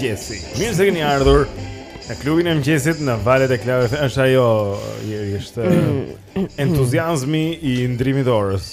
mëngjesi. Mirë se keni ardhur në klubin e mëngjesit në valët e Club FM. Është ajo, është mm. entuziazmi i ndrrimit të orës.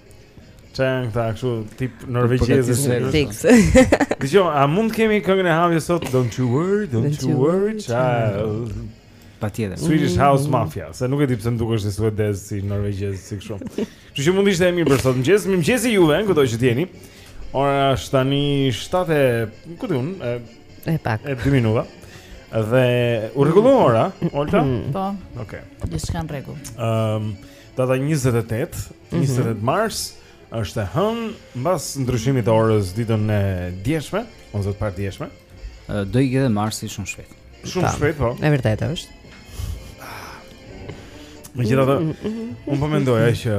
Ça janë këta kështu tip po, norvegjezë në fiks. Dëgjo, a mund të kemi këngën e hapjes sot Don't you worry, don't you worry child. Patjetër. Swedish mm. House Mafia, se nuk e di pse më dukesh si suedez si norvegjez si kështu. Kështu që mund të ishte e mirë për sot mëngjes, mirëmëngjesi juve, kudo që jeni. Ora është tani 7 e, ku di unë, e e pak. E 2 minuta. T'u rregullua ora, Olta? Mm. Po. Okej. Okay. Gjithçka në rregull. Ehm, um, data 28 28 mhm. mars është e hënë mbas ndryshimit të orës ditën e djeshme, ose të pardjeshme. Po ikën marsi shumë shpejt. Shumë shpejt po. E vërtetë është. Megjithatë, mm, mm, mm, unë po mendoja që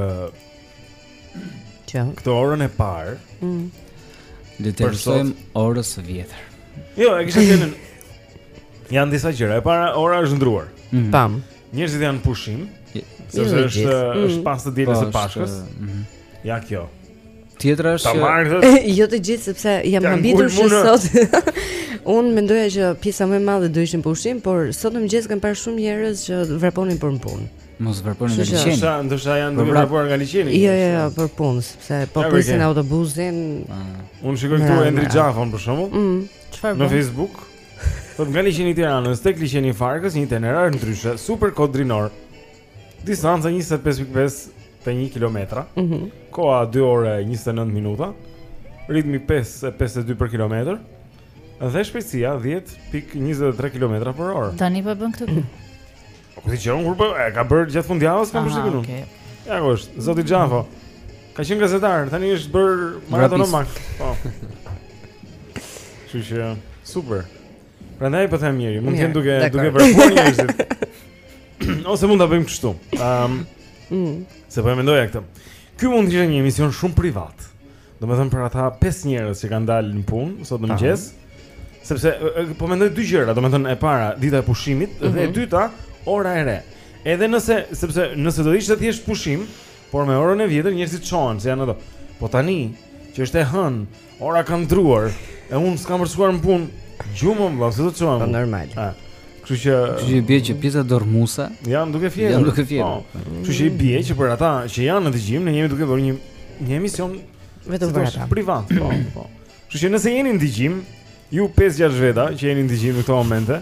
që këtë orën e parë t'i referohemi orës së vjetër. Jo, e kisha thënë. Janë disa gjëra. E para, ora është ndrruar. Pam. Njerëzit janë pushim. Se është është mm. pas të dielës së po, Pashkës. Mhm. Ja kjo. Tjetra është që jo të gjithë sepse jam habitur që sot. Unë mendoja që pjesa më e madhe do ishin pushim, por sot në mëngjes kam parë shumë njerëz që vraponin për punë. Mos vraponin nga liqeni. Se ndoshta janë duke vrapuar nga liqeni. Jo, jo, jo, për punë, sepse po prisnin autobusin. Ah. Unë shikoj këtu Endri Xhafon për shembull. Mm. Çfarë bën? Në Facebook. Thotë nga liqeni i Tiranës tek liqeni i Farkës një itinerar ndryshe, super kodrinor. Distanca 25.51 kilometra. Mhm. Mm Koha 2 orë 29 minuta. Ritmi 5.52 për kilometër. Dhe shpejtësia 10.23 kilometra për orë. Tani po e bën këtë. Po ku di unë kur po e ka bërë gjatë fundjavës kam përshtypjen unë. Okej. Okay. Ja ku është, zoti Xhafo. Ka qenë gazetar, tani është bërë maratonomak. Po. Kështu që super. Prandaj po them njëri, mund të jenë duke duke vrapuar njerëzit. Ose mund ta bëjmë kështu. Ëm. Um, mm. Se po e mendoja këtë. Ky mund të ishte një emision shumë privat. Domethënë për ata pesë njerëz që kanë dalë në punë sot në mëngjes, sepse po mendoj dy gjëra, domethënë e para dita e pushimit mm -hmm. dhe e mhm. dyta ora e re. Edhe nëse sepse nëse do ishte thjesht pushim, por me orën e vjetër njerëzit çohen se janë ato. Po tani që është e hënë, ora ka ndrruar e unë s'kam për të shkuar në punë, gjumë vëllai, s'do të çohem. Po normal. A. Kështu që Kështu që i bie që pjesa dërrmuese janë duke fjetur. Janë duke fjetur. Po. Kështu që i bie që për ata që janë në dëgjim, ne jemi duke bërë një një emision vetëm për ata. Privat, po, po. Kështu që nëse jeni në dëgjim, Ju 5-6 veta që jeni në dëgjim në këto momente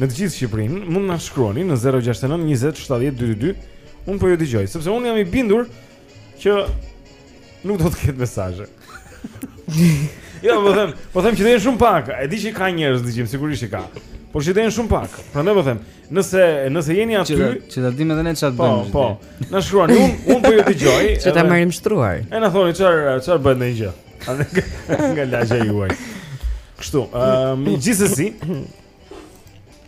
Në të gjithë Shqipërinë Mund të na shkruani në 069 20 70 222 Unë po ju dëgjoj Sepse unë jam i bindur Që nuk do të ketë mesazhe. Jo, po them, po them që do jenë shumë pak. E di që ka njerëz në dëgjim, sigurisht që ka. Por që do jenë shumë pak. Prandaj po them, nëse nëse jeni aty, që ta dimë edhe ne çfarë bëjmë. Po, po. Na shkruani, unë unë po ju dëgjoj. Që ta marrim shtruar. E na thoni çfarë çfarë bëni, ndonjë gjë. Nga lagja juaj. Kështu, ëm, ehm, gjithsesi,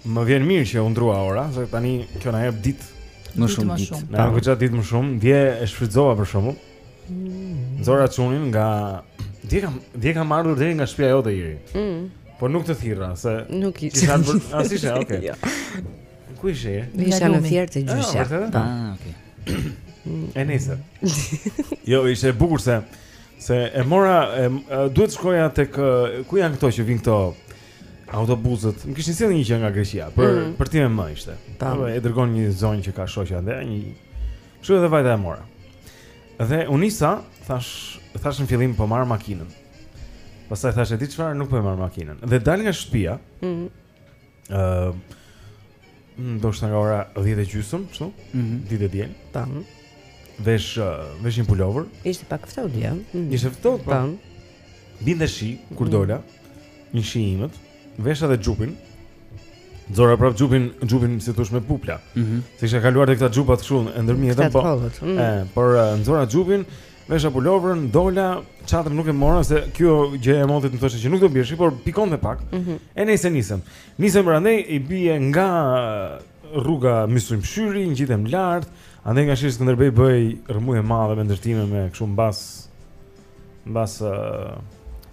Më vjen mirë që u ndërrua ora, se tani kjo na jep ditë më shumë ditë. Na jep gjatë ditës më shumë. Dje e shfrytëzova për shembull. Mm. Nxora çunin nga dje kam dje kam marrë deri nga shtëpia jote, Iri. Mm. Po nuk të thirra se nuk i kisha bërë asishe, okay. Jo. Ku ishe? Isha në Fier te gjyshja. Ah, po. ah okay. E nejse. Jo, ishte e bukur se se e mora e, duhet shkoja tek ku janë këto që vijnë këto autobusët. Më kishin sjellë një gjë nga Greqia, për mm -hmm. për time më ishte. Tam. Po e dërgon një zonjë që ka shoqe andej. Kështu edhe vajta e mora. Dhe u nisa, thashë, thashë në fillim po marr makinën. Pastaj thashë e di çfarë, nuk po e marr makinën. Dhe dal nga shtëpia. Mhm. Mm Ëh. Uh, Mm, do ishte nga ora 10 e gjysmë, kështu? Mm -hmm. Ditë e diel. Tam. Mhm. Vesh, uh, vesh një pulovër. Ishte pak ftohtë, dje. Mm -hmm. Ishte ftohtë, po. Tam. Binte shi, kur mhm. dola. Mm -hmm. Një shi i imët. Vesha dhe xhupin. Nxora prapë xhupin, xhupin si t'thush me pupla. Mm -hmm. Se kisha kaluar te këta xhupat kështu, e ndërmjetëm, po. Mm. E, por uh, nxora xhupin, vesha pulovrën, dola, çadrën nuk e mora, se kjo gjëja e motit më thoshte që nuk do bjerë shi, por pikonte pak. Mm -hmm. E nejse nisem. Nisem andej i bie nga rruga Myslym Shyri, ngjitem lart, andej nga Sheshi Skënderbej bëhej rrëmujë e madhe me ndërtime me kështu mbas mbas uh,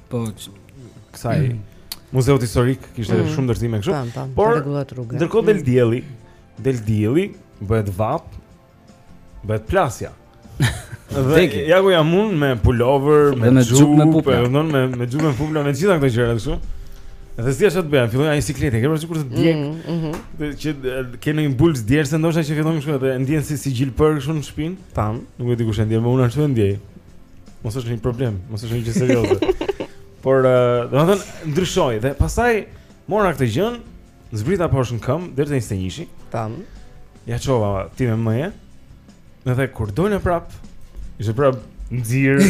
po kësaj mm. muzeut historik kishte mm. shumë ndërtime kështu. Por rregullat rruga. Ndërkohë del mm. dielli, del dielli, bëhet vapë, Bëhet plasja. Dhe ja ku jam unë me pulovër, me xhup me pupla, me me me xhup me pupla, me gjithë këto gjëra kështu. Dhe siç të them, fillon ai sikleti, kemi sikur të djeg. Mm, mhm. Dhe që ke një bulë djersë se ndoshta që fillon kështu dhe ndjen si si gjilpëra kështu në shpinë. Tan, nuk e di kush e ndjen, por unë ashtu e ndjej. Mos është një problem, mos është një gjë serioze. Por, domethënë, ndryshoi dhe pastaj mora këtë gjën, Zbrita poshtë në këmbë deri te njëzetenjëshi. Tamam. Ja çova ti mëngjes. Më the kur dolëm prap. Ishte prap nxir.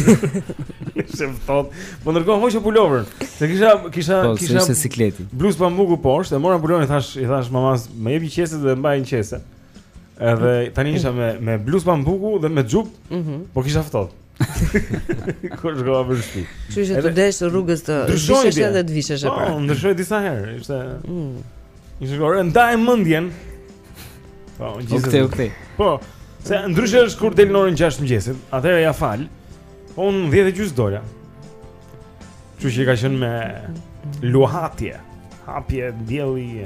Ishte ftohtë. Po ndërkohë hoqa pulovrën. Se kisha kisha po, kisha si siklet. Bluz pambuku poshtë, e mora pulovrën i thash i thash mamas, më jep një qese dhe ma dha një qese. Edhe tani isha me me bluz pambuku dhe me xhup. Mm -hmm. Po kisha ftohtë. Kur shkova për shtëpi. Kështu që të desh rrugës të zhvishesh edhe të vishesh apo, prap. Po, ndryshoi disa herë, ishte. Mm. Ishte s'e ndante mendjen. Po, gjithsesi. Okej, okej. Po. Se ndryshe është kur del në orën 6 mëngjesit, atëherë ja fal. Po un 10 e gjys dola. Kështu që ka qenë me luhatje. Hape dielli.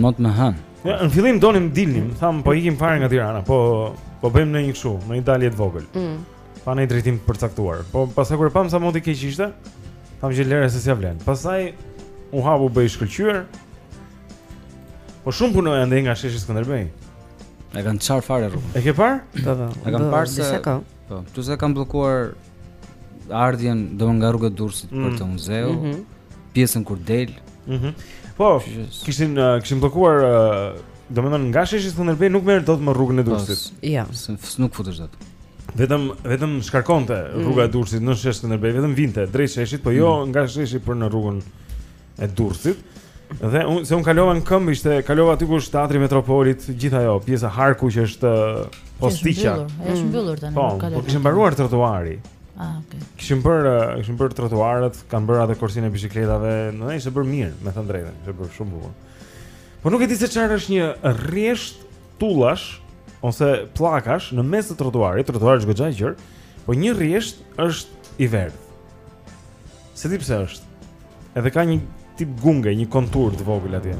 Mot me hën. Ja, në fillim donim dilnim, thamë po ikim fare nga Tirana, po po bëjmë ndonjë kështu, ndonjë dalje të vogël. Mm. Pa në drejtim të përcaktuar. Po pastaj kur e pam sa mot i keq ishte, thamë që lere se s'ia vlen. Pastaj u hap u bë i shkëlqyer. Po shumë punojnë ende nga sheshi Skënderbej. E kanë çar fare rrugën. E ke parë? Po po. E kanë parë se Po, thuj se kanë bllokuar ardhjen domethënë nga rruga e Durrësit mm. për te muzeu, mm -hmm. pjesën kur del. Mhm. Mm po, Shqyës. kishin uh, kishin bllokuar uh, domethënë nga sheshi Skënderbej nuk merr dot më rrugën e po, Durrësit. Ja, nuk futesh dot. Vetëm vetëm shkarkonte mm. rruga e Durrësit në shesh Skënderbej, vetëm vinte drejt sheshit, po jo mm. nga sheshi për në rrugën e Durrësit. Dhe un, se un kalova në këmbë ishte kalova aty ku është teatri Metropol, gjithë ajo pjesa harku që është postiqja. Është mbyllur tani. Po, po kishte mbaruar trotuari. Ah, okay. Kishin bër, kishin bër trotuarët, kanë bër atë korsin e biçikletave, domethënë është bër mirë, me thënë të drejtën, është bër shumë bukur. Po nuk e di se çfarë është një rresht tullash ose pllakash në mes të trotuarit, trotuari është goxha i gjerë, po një rresht është i verdhë. S'e di pse është. Edhe ka një tip gunge, një kontur të vogël atje.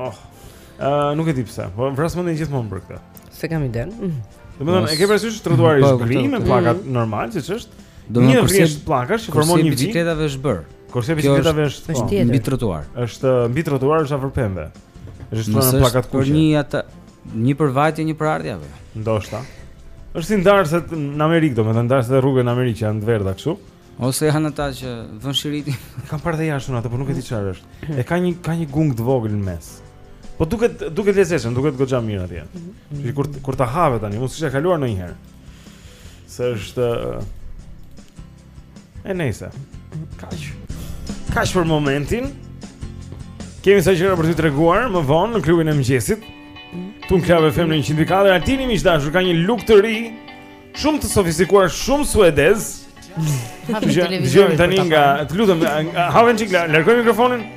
Oh. Ë, uh, nuk e di pse. Po vras mendjen gjithmonë për këtë. S'e kam iden. Mm. Domethënë, e ke parasysh trotuari është po, gri me pllaka mm. normal, siç është? Domethënë një rresht pllakash që formon një vijë. E biçikletave është bër. Kurse e biçikletave është po, mbi trotuar. Është mbi trotuar është afër pemëve. Është shtruar me pllaka të kuqe. Për një ata Një për vajtje, një për ardhje apo? Ndoshta. Është si ndarëset në Amerikë, domethënë ndarëset e rrugëve në Amerikë që janë të verdha kështu. Ose janë ato që vën shiritin. Kam parë dhe jashtë atë, por nuk e di çfarë është. E ka një ka një gung të vogël në mes. Po duket duket lezetshëm, duket goxha mirë atje. Mhm. Që kur kur të thashë tani, mos ke kaluar ndonjëherë. Se është E nejse Kaq Kaq për momentin Kemi ca gjëra për t'ju treguar Më vonë në Klubin e mëngjesit Këtu në Club FM në 104 Altini miq të dashur ka një look të ri Shumë të sofistikuar Shumë suedez Hapeni televizorin për të parë. Të lutem, hape një çik, largoje mikrofonin.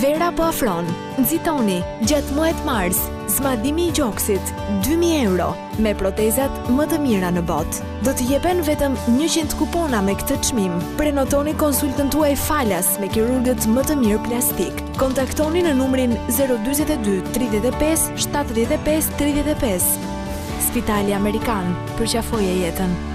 Vera po afron. Nxitoni gjatë muajit mars zmadhimi i gjoksit 2000 euro me protezat më të mira në botë. Do të jepen vetëm 100 kupona me këtë çmim. Prenotoni konsultën tuaj falas me kirurgët më të mirë plastik. Kontaktoni në numrin 042 35 75 35. Spitali Amerikan, përqafoje jetën.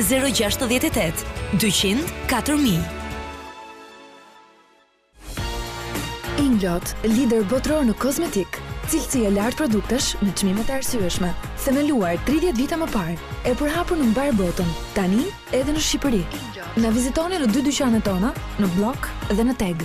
Zero gjashtëdhjetë e tetë, dyqind, katër mijë. Inglot, lider botëror në kozmetikë, cilësi e lartë produktesh me çmime të arsyeshme. Themeluar 30 vjet më parë, e përhapur në mbarë botën, tani edhe në Shqipëri. Na vizitoni në dy dyqanet tona, në Bllok dhe në Teg.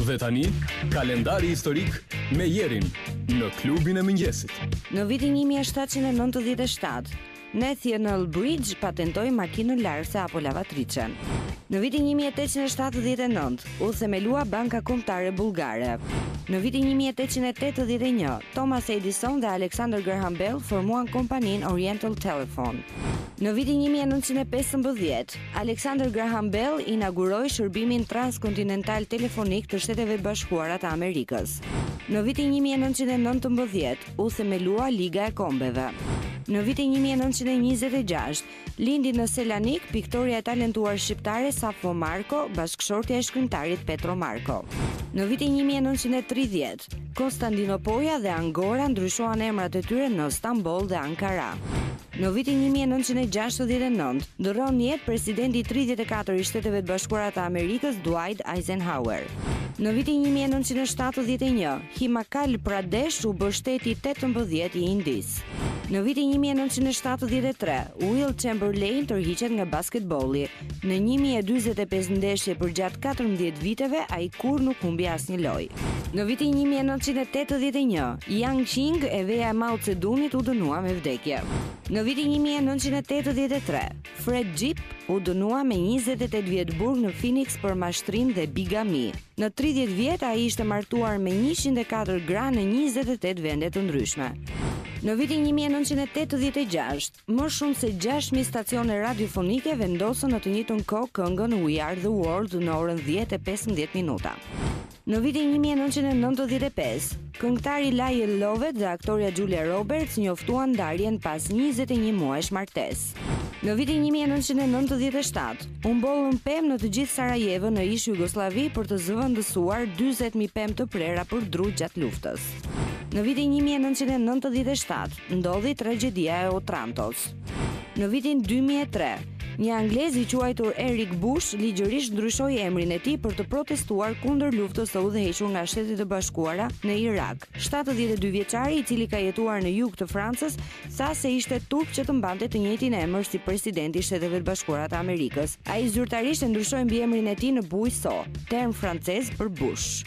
Dhe tani, kalendari historik me Jerin në klubin e mëngjesit. Në vitin 1797, Nathaniel Briggs patentoi makinën larëse apo lavatriçen. Në vitin 1879, u themelua Banka Kombëtare Bullgare. Në vitin 1881, Thomas Edison dhe Alexander Graham Bell formuan kompaninë Oriental Telephone. Në vitin 1915, Alexander Graham Bell inauguroi shërbimin transkontinental telefonik të Shteteve Bashkuara të Amerikës. Në vitin 1919 u themelua Liga e Kombeve. Në vitin 1926 lindi në Selanik piktorja e talentuar shqiptare Safo Marko, bashkëshortja e shkrimtarit Petro Marko. Në vitin 1930, Konstantinopoja dhe Angora ndryshuan emrat e tyre në Stamboll dhe Ankara. Në vitin një mijë e nëntëqind e gjashtëdhjetë e nëntë, ndërron jetë presidenti i tridhjetë e katër i Shteteve të Bashkuara të Amerikës, Dwight Eisenhower. Në vitin një mijë e nëntëqind e shtatëdhjetë e një, Himachal Pradesh u bë shteti i tetëmbëdhjetë i Indisë. Në vitin një mijë e nëntëqind e shtatëdhjetë e tre, Wilt Chamberlain tërhiqet nga basketbolli. Në 1045 ndeshje përgjatë 14 viteve, ai kurrë nuk humbi asnjë lojë. Në vitin 1981, Jiang Qing, e veja e Mao Cedunit, u dënua me vdekje. Në vitin 1983, Fred Jipp u dënua me 28 vjet burg në Phoenix për mashtrim dhe bigami. Në 30 vjet, ai ishte martuar me 104 gra në 28 vende të ndryshme. Në vitin 1986, Më shumë se 6000 stacione radiofonike vendosën në të njëjtën kohë këngën We Are the World në orën 10:15 minuta. Në vitin 1995, këngëtari Lyle Lovett dhe aktorja Julia Roberts njoftuan ndarjen pas 21 muajsh martesë. Në vitin 1997, u mbollën pemë në të gjithë Sarajevën në ish Jugosllavi për të zëvendësuar 40000 pemë të prera për dru gjatë luftës. Në vitin 1997, ndodhi tragjedia e Otrantos. Në vitin 2003, një anglez i quajtur Eric Bush ligjërisht ndryshoi emrin e tij për të protestuar kundër luftës së udhëhequr nga Shtetet e Bashkuara në Irak. 72 vjeçari, i cili ka jetuar në jug të Francës, tha se ishte turp që të mbante të njëjtin emër si presidenti i Shteteve të Bashkuara të Amerikës. Ai zyrtarisht e ndryshoi mbiemrin e tij në Buisson, term francez për Bush.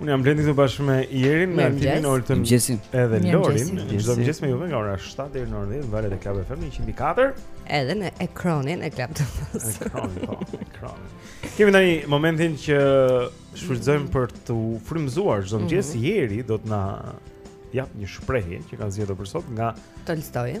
Unë jam Blendi këtu bashkë me Jerin, me Altinin, Oltën edhe Lorin. Çdo mëngjes me juve nga ora 7 deri në orën 10 valët e Club FM 100.4. Edhe në ekranin e Club TV. Ekranin, po, ekranin. Kemi tani momentin që shfrytëzojmë për t'u frymëzuar çdo mëngjes mm -hmm. Jeri do të na jap një shprehje që ka zgjedhur për sot nga Tolstoi.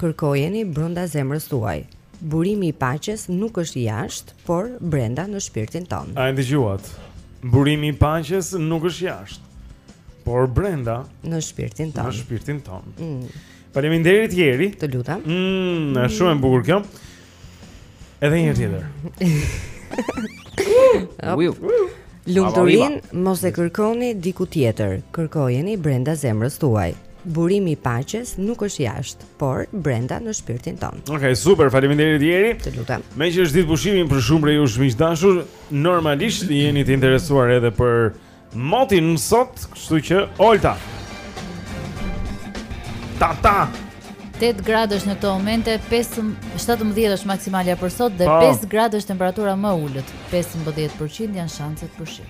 Kërkojeni brenda zemrës tuaj. Burimi i paqes nuk është jashtë, por brenda në shpirtin tonë. A e dëgjuat? Burimi i paqes nuk është jashtë, por brenda në shpirtin tonë. Në shpirtin tonë. Mm. Faleminderit Jeri. Të lutem. Mm, është shumë e bukur kjo. Edhe një herë tjetër. Uiu. Lumturinë mos e kërkoni diku tjetër, kërkojeni brenda zemrës tuaj. Burimi i paqes nuk është jashtë, por brenda në shpirtin tonë. Okej, okay, super, faleminderit Jeri. Të lutem. Meqë është ditë pushimi për shumë prej jush miq dashur, normalisht jeni të interesuar edhe për Motin sot, kështu që Olta. Ta ta. 8 gradë është në këto momente, 17 është maksimalja për sot dhe 5 po. gradë është temperatura më ulët. 15% janë shanset për shi.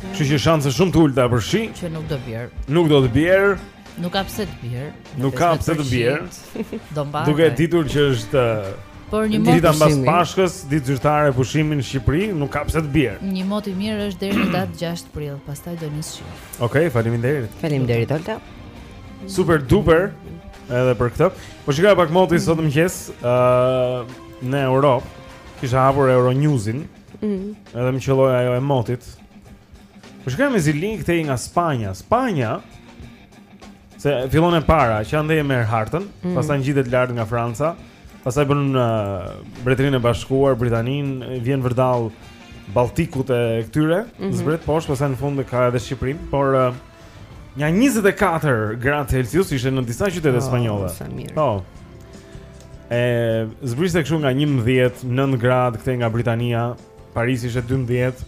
Kështu që shanse shumë të ulëta për shi, që nuk do bjerë. Nuk do të bjerë. Nuk ka pse të bjerë. Nuk ka pse të bjerë. Do mbarë. Duke e ditur që është Por një mot dita mbas Pashkës, ditë zyrtare pushimi në Shqipëri, nuk ka pse të bjerë. Një mot i mirë është deri në datë 6 prill, pastaj do nis shi. Okej, okay, faleminderit. Faleminderit Olta. Super duper edhe për këtë. Po shikoja pak motin sot në mëngjes, ë uh, në Europë kisha hapur Euronewsin. Mm. Edhe më qelloi ajo e motit. Po shikoja me zili këtej nga Spanja. Spanja se fillon e para, që andej e merr hartën, mm. pastaj ngjitet lart nga Franca, pastaj bën uh, Mbretërinë e Bashkuar, Britaninë, vjen vërdall Baltikut e këtyre, mm -hmm. zbret poshtë, pastaj në fund ka edhe Shqipërinë, por uh, Nja 24 gradë Celsius ishte në disa qytete oh, spanjolle. Po. E zbriste kështu nga 11, 9 gradë këtej nga Britania, Paris ishte 12.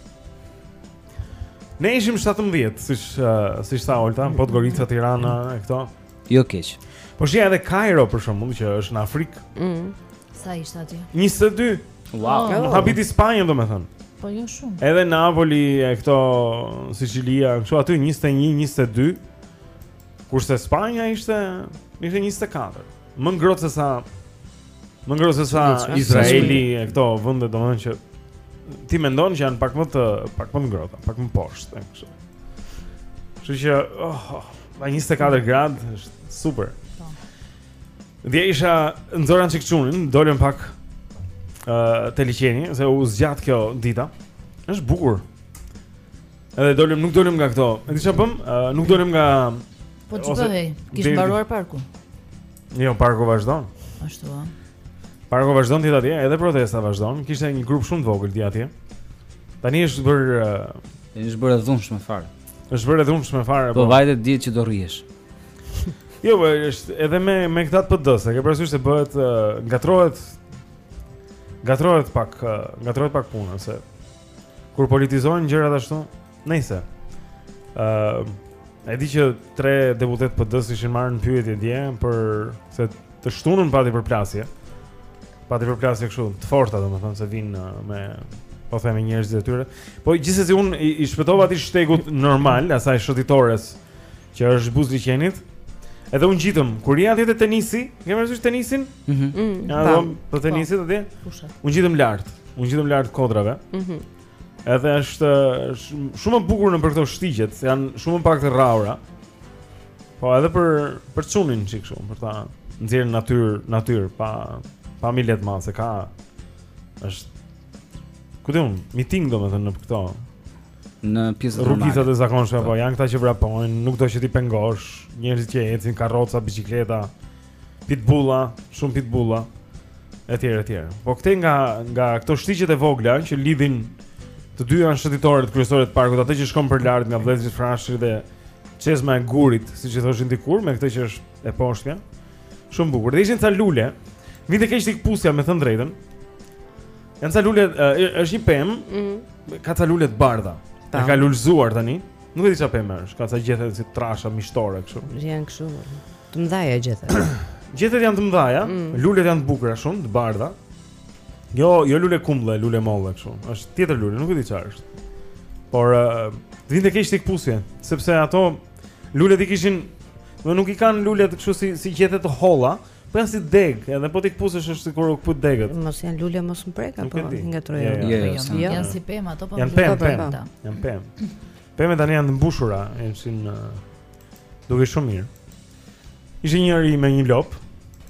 Ne ishim 17, siç uh, siç tha Olta, mm. Podgorica, Tirana e këto. Jo keq. Po shija edhe Kairo për shembull që është në Afrikë. Mhm. Sa ishte aty? 22. Wow. Oh. Habiti Spanja domethënë. Po jo shumë. Edhe Napoli e këto Sicilia, kështu aty 21, 22. Kurse Spanja ishte ishte 24. më ngrohtë se sa më ngrohtë se sa Izraeli e këto vende domethënë që ti mendon që janë pak më të pak më ngrohta, pak më poshtë kështu. Kështu që oh, oh, 24 grad është super. Po. Dhe isha nxora një çik çunin, dolëm pak ë uh, te liqeni se u zgjat kjo dita. Është bukur. Edhe dolëm, nuk dolëm nga këto. E di çfarë bëm? Uh, nuk dolëm nga Po ç'bëhej? Kish mbaruar parku. Jo, parku vazhdon. Ashtu ëh. Parku vazhdon ty atje, edhe protesta vazhdon. Kishte një grup shumë të vogël ty atje. Tani është bër uh, është bërë dhunshme fare. Është bërë dhunshme fare. Po, po. vajte ditë që do rrihesh. Jo, po është edhe me me këta të PD-së, ke parasysh se bëhet uh, ngatrohet ngatrohet pak, uh, ngatrohet pak puna se Kur politizohen gjërat ashtu, nejse ë uh, e di që tre deputetë PD-së ishin marrë në pyetje dje për se të shtunën pati përplasje. Pati përplasje kështu, të forta domethënë se vijnë uh, po themi me njerëzit e tyre. Po gjithsesi un i, i shpëtova atij shtegut normal asaj shëtitores Që është buzë liqenit. Edhe u ngjitëm, kur i atje te tenisi, ke parasysh tenisin? Mm -hmm. mm, ja, dhe, po tenisit atje? U ngjitëm lart, u ngjitëm lart kodrave. Mm -hmm. Edhe është shumë më bukur nëpër këto shtigjet, se janë shumë më pak të rrahura. Po edhe për, për çunin që kështu, për ta nxjerrë natyrë, natyrë, pa, pa milet ma, se ka... është... Këtë unë, miting domethënë nëpër këto... në pjesë te rrugicat e zakonshme apo po. janë këta që vrapojnë, nuk do që t'i pengosh, njerëzit që ecin karroca, biçikleta, pitbulla, shumë pitbulla etj etj. Po këtej nga nga këto shtigjet e vogla që lidhin të dyja shëtitoret kryesore të parkut, atë që shkon për lart nga vëllezërit Frashëri dhe çezma e gurit, siç i thoshin dikur, me këtë që është e poshtme. Shumë bukur. Dhe ishin ca lule. Vinte keq t'i këpusje me thën drejtën. Janë ca lule, është një pemë. Mhm. Ka ca lule të bardha. Ta. ka lulëzuar tani. Nuk e di çfarë pemë është. Ka ca gjethe si të trasha mishtore kështu. Janë kështu. Të mëdhaja gjethe. Gjethet janë të mëdhaja, mm. lulet janë të bukura shumë, të bardha. Jo, jo lule kumbulle, lule molle kështu. Është tjetër lule, nuk e di çfarë është. Por të vinte keq t'i këpusje, sepse ato lulet i kishin Do nuk i kanë lulet kështu si si gjethe të holla, Po janë si degë, edhe po t'i këpusësh është sikur këput degët. Mos janë lule mos më prek apo i ngatroj. Jo, jo, jo, jo, jo. Janë si pemë ato po. Janë pemë, pemë. Janë pemë. Pemët tani janë të mbushura, janë si më duken shumë mirë. Ishte njëri me një lopë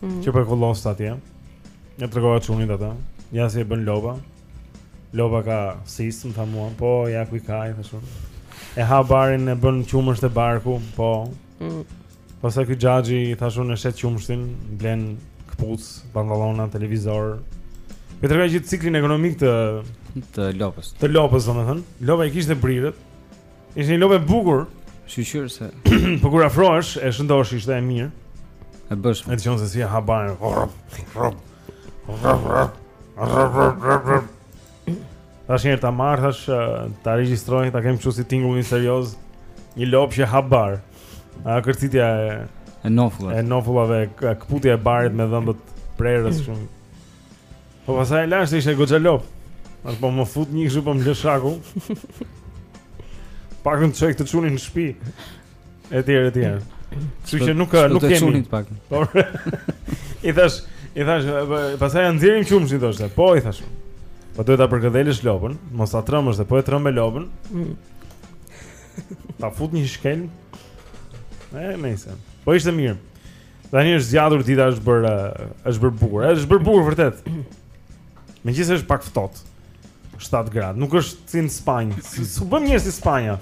mm. që po e kulloste atje. Ia tregova çunit ata. Ja si e bën lopa. Lopa ka sisë, më tha mua, po ja ku i ka, i thashë unë. E ha barin e bën qumësht e barku, po. Mm. Pastaj ky xhaxhi i thashë unë e shet qumështin, blen këpucë, pantallona, televizor. Ia tregova gjithë ciklin ekonomik të të lopës. Të lopës, domethënë, lopa i kishte brirët. Ishte një lopë e bukur. Shyqyr se po kur afrohesh e shëndosh ishte e mirë. E bësh. E dëgjon se si e ha barë. Ta shkojmë njëherë ta marrim, ta, ta regjistrojmë, ta kemi që si tingullin serios Një lopë që ha bar A kërcitja e... E nofullave E nofullave, këputja e barit me dhëmbët prerës shumë Po pastaj e lashë se ishte goxha lopë A po më fut një kështu po më lë shakull Pa kam të çoj këtë çunin në shpi Etj, etj. Kështu që nuk nuk kemi. Çunin të pak. Por i thashë, i thashë, pastaj ia nxjerrim qumështin thoshte. Po i thashë. Po duhet ta përkëdhelësh lopën, mos ta trembësh dhe po e trembe lopën. Mm. Ta fut një shkelm. E, nejse. Po ishte mirë. Tani është zgjatur dita, është bërë është bërë bukur. Është bërë bukur vërtet. Megjithëse është pak ftohtë. 7 gradë. Nuk është si në Spanjë. S'u bëmë njëherë si Spanja.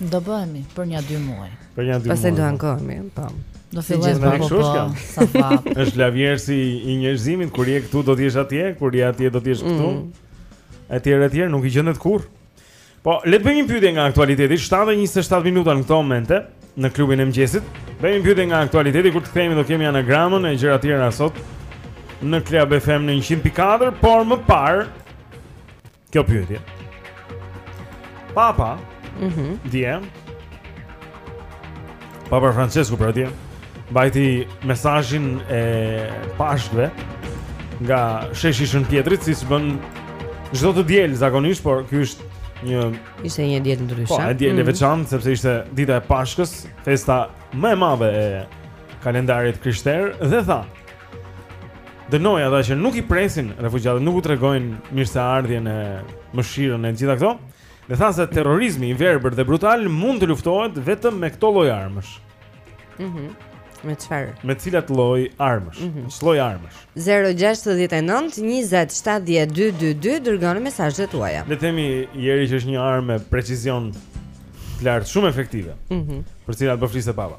Do bëhemi për një 2 muaj. Për një 2 muaj. Pastaj do ankohemi, po. Do fillojmë me kështu është kam. Sa fat. Është lavjerrësi i njerëzimit kur je këtu do të jesh atje, kur je atje do të jesh këtu. Mm. Etj etj, nuk i gjendet kurrë. Po, le të bëjmë një pyetje nga aktualiteti, 7 e 27 minuta në këto momente në klubin e mëngjesit. Bëjmë një pyetje nga aktualiteti kur të kthehemi do kemi anagramën e gjëra të tjera sot në Club FM në 100.4, por më parë kjo pyetje. Papa, mhm, mm dje Papa Francesku për atje mbajti mesazhin e Pashkëve nga sheshi i Shën Pjetrit siç bën çdo të diel zakonisht Por kjo është një Ishte një diel ndryshe Po, e diel mm -hmm. e veçantë Sepse ishte dita e pashkës Festa më e madhe e kalendarit të krishterë Dhe tha Dënoj ata që nuk i presin Refugjatët nuk u tregojnë mirëseardhjen e mëshirën e të gjitha këto Dhe tha se terrorizmi i verbër dhe brutal mund të luftohet vetëm me këto lloj armësh. Mhm. Mm me çfarë? Me cilat lloj armësh? Mm -hmm. Ç'lloj armësh? 069 20 70 222 dërgoni mesazhet tuaja. Le të themi Jeri që është një armë me precizion të lartë, shumë efektive. Mhm. Mm për cilat po fliste papa.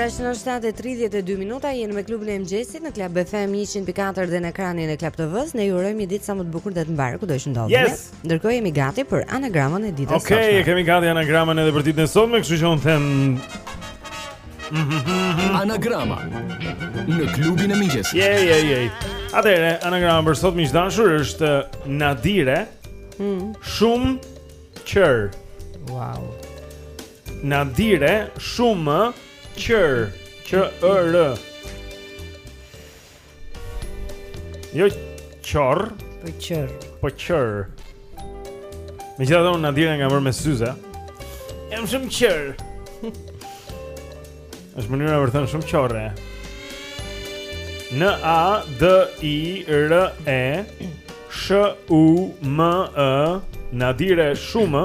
ora 7:32 minuta jemi me klubin e mëngjesit në Club FM 104 dhe në ekranin e Club TV-s. Ne ju urojmë një ditë sa më të bukur dhe të mbarë kudo që ndodheni. Yes. Ndërkohë jemi gati për anagramën e ditës së sotme. Okej, okay, kemi gati anagramën edhe për ditën e sotme, kështu që un them Anagrama në klubin e mëngjesit. Je, je, je. Atëre, anagrama për sot miq të dashur është Nadire. Mm. Shumë qër. Wow. Nadire shumë qër, Q E R. Jo qorr, po qër. Po qër. Megjithatë unë Nadiren e kam bërë me syze Jam shumë qër është mënyra për të thënë shumë qorre. N A D I R E S H U M E Nadire shumë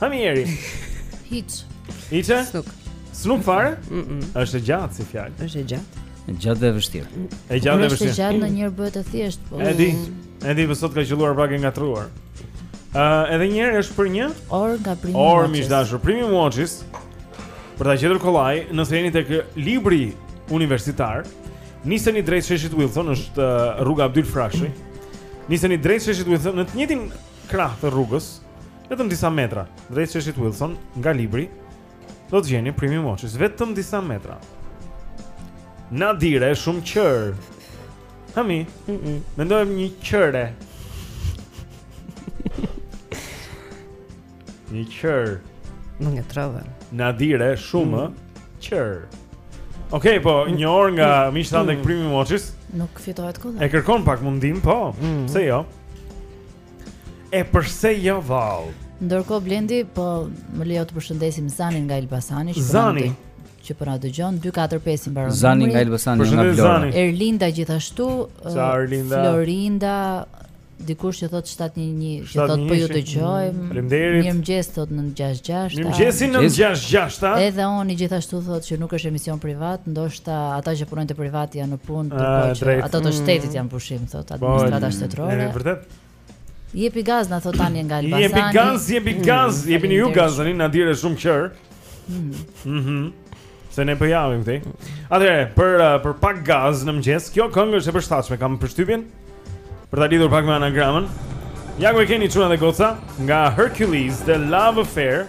Hë mi Eri Hiç Hiç e? S'nuk S'nuk fare? Mm -mm. është e gjatë si fjalë është e gjatë E gjatë dhe e vështirë E gjatë dhe e vështirë është e gjatë në një herë bëhet e thjeshtë po. E di E di për sot ka qëlluar pak e ngatërruar uh, Edhe një herë është për një orë nga Primi Watches Orë miq të dashur Primi Watches Për ta gjetur kollaj Nëse jeni tek libri universitar Niseni drejt sheshit Wilson është uh, rruga Abdyl Frashëri Niseni drejt sheshit Wilson Në të njëtin krah të rrugës Vetëm disa metra drejt sheshit Wilson nga libri do të gjeni Primi Watches vetëm disa metra. Nadire shumë qër. Hë mi. Mm -mm. Mendojmë një qëre. një qër. Më një trove. Nadire shumë mm. qër. Okej, okay, po, një orë nga mm. miqtë tanë tek Primi Watches Nuk fitohet kollaj E kërkon pak mundim, po, mm. pse jo E përse jo vallë? Ndërkohë Blendi po më lejo të përshëndesim Zanin nga Elbasani që po Zani që po na dëgjon 245 i mbaron numri. Zani nga Elbasani nga Vlora. Erlinda gjithashtu, Erlinda. Florinda dikush që thot 711 që thot po ju dëgjojmë. Mirëmëngjes thot në 66. Mirëmëngjes në 66. Edhe oni gjithashtu thot që nuk është emision privat, ndoshta ata që punojnë te privati janë në punë, ato të shtetit janë pushim thot. te administrata shtetërore. Po, vërtet. Jepi gaz na thot Zani nga Elbasani. Jepi gaz, jepi mm, gaz, mm, jepini ju gaz tani Nadire shumë qër. Mm. Mhm. Mm Se ne po ja vëm këtej. Atëherë, për uh, për pak gaz në mëngjes, kjo këngë është e përshtatshme, kam përshtypjen. Për ta lidhur pak me anagramën. Ja ku e keni çuna dhe goca nga Hercules dhe Love Affair.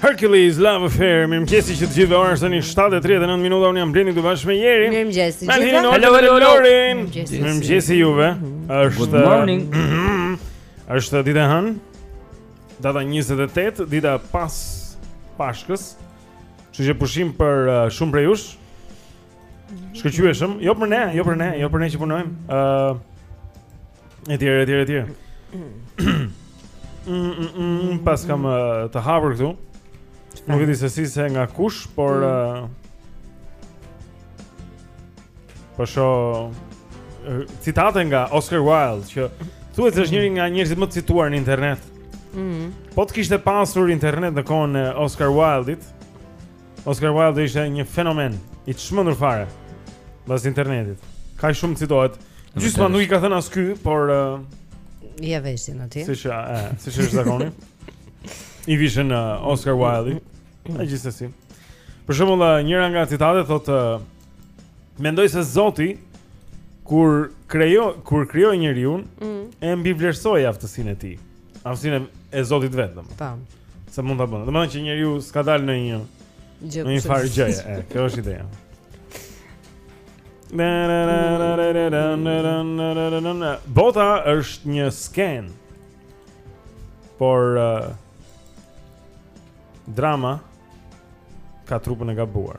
Hercules Love Affair. Mirëmëngjes që të gjithëve. Ora është tani 7:39 minuta. Unë jam Blendi këtu bashkë me Jerin. Mirëmëngjes të gjithëve. Hello, hello, Lorin. Mirëmëngjes të juve. Është Good morning. Është ditë e hënë. Data 28, dita pas Pashkës. Kështu që pushim për uh, shumë prej jush. Shkëlqyeshëm, jo për ne, jo për ne, jo për ne që punojmë. Ëh. Uh, Etj, etj, etj. Mm, mm, mm, pas kam uh, të hapur këtu. Nuk e di se si, se nga kush, por uh, po shoh uh, citate nga Oscar Wilde që thuhet se është njëri nga njerëzit më të cituar në internet. Mm. Po të kishte pasur internet në kohën e Oscar Wilde-it, Oscar Wilde do ishte një fenomen i çmendur fare pas internetit. Kaq shumë citohet. Gjysma nuk i ka thënë as ky, por uh, ia veshin aty. Siç e, siç është zakoni. I vishen uh, Oscar Wilde-it. A gjithsesi. Për shembull, uh, njëra nga citatet thotë uh, mendoj se Zoti kur krijo kur krijoi njeriun, mm. e mbivlerësoi aftësinë e tij. Aftësinë e Zotit vetëm. Tam. Se mund ta bëjë. Domethënë që njeriu s'ka dalë ndonjë gjë. Ndonjë farë gjëje, e, kjo është ideja. Bota është një skenë. Por uh, drama ka trupën e gabuar.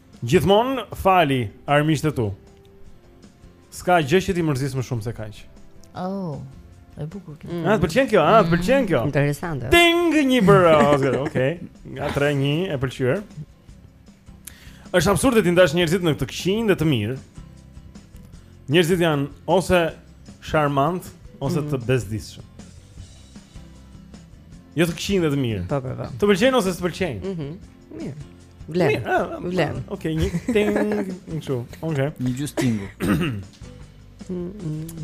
Gjithmonë fali armiqtë e tu. S'ka gjë që t'i mërzisë më shumë se kaq. Oh. E bukur kjo. Të mm. pëlqen kjo, a, pëlqen kjo. Mm, interesante. Ting një për Oscar, okay. Nga 3, 1 e pëlqyer. Është absurde t'i ndash njerëzit në të këqinj dhe të mirë. Njerëzit janë ose sharmantë ose të mm. bezdisshëm. Jo të këqinj dhe të mirë. Po, po, po. Të pëlqejnë ose s'të pëlqejnë. Mhm. Mirë. Vlen. Ah, Vlen. Ah, okej, një ting, një çu. Okej. Një gjys tingu.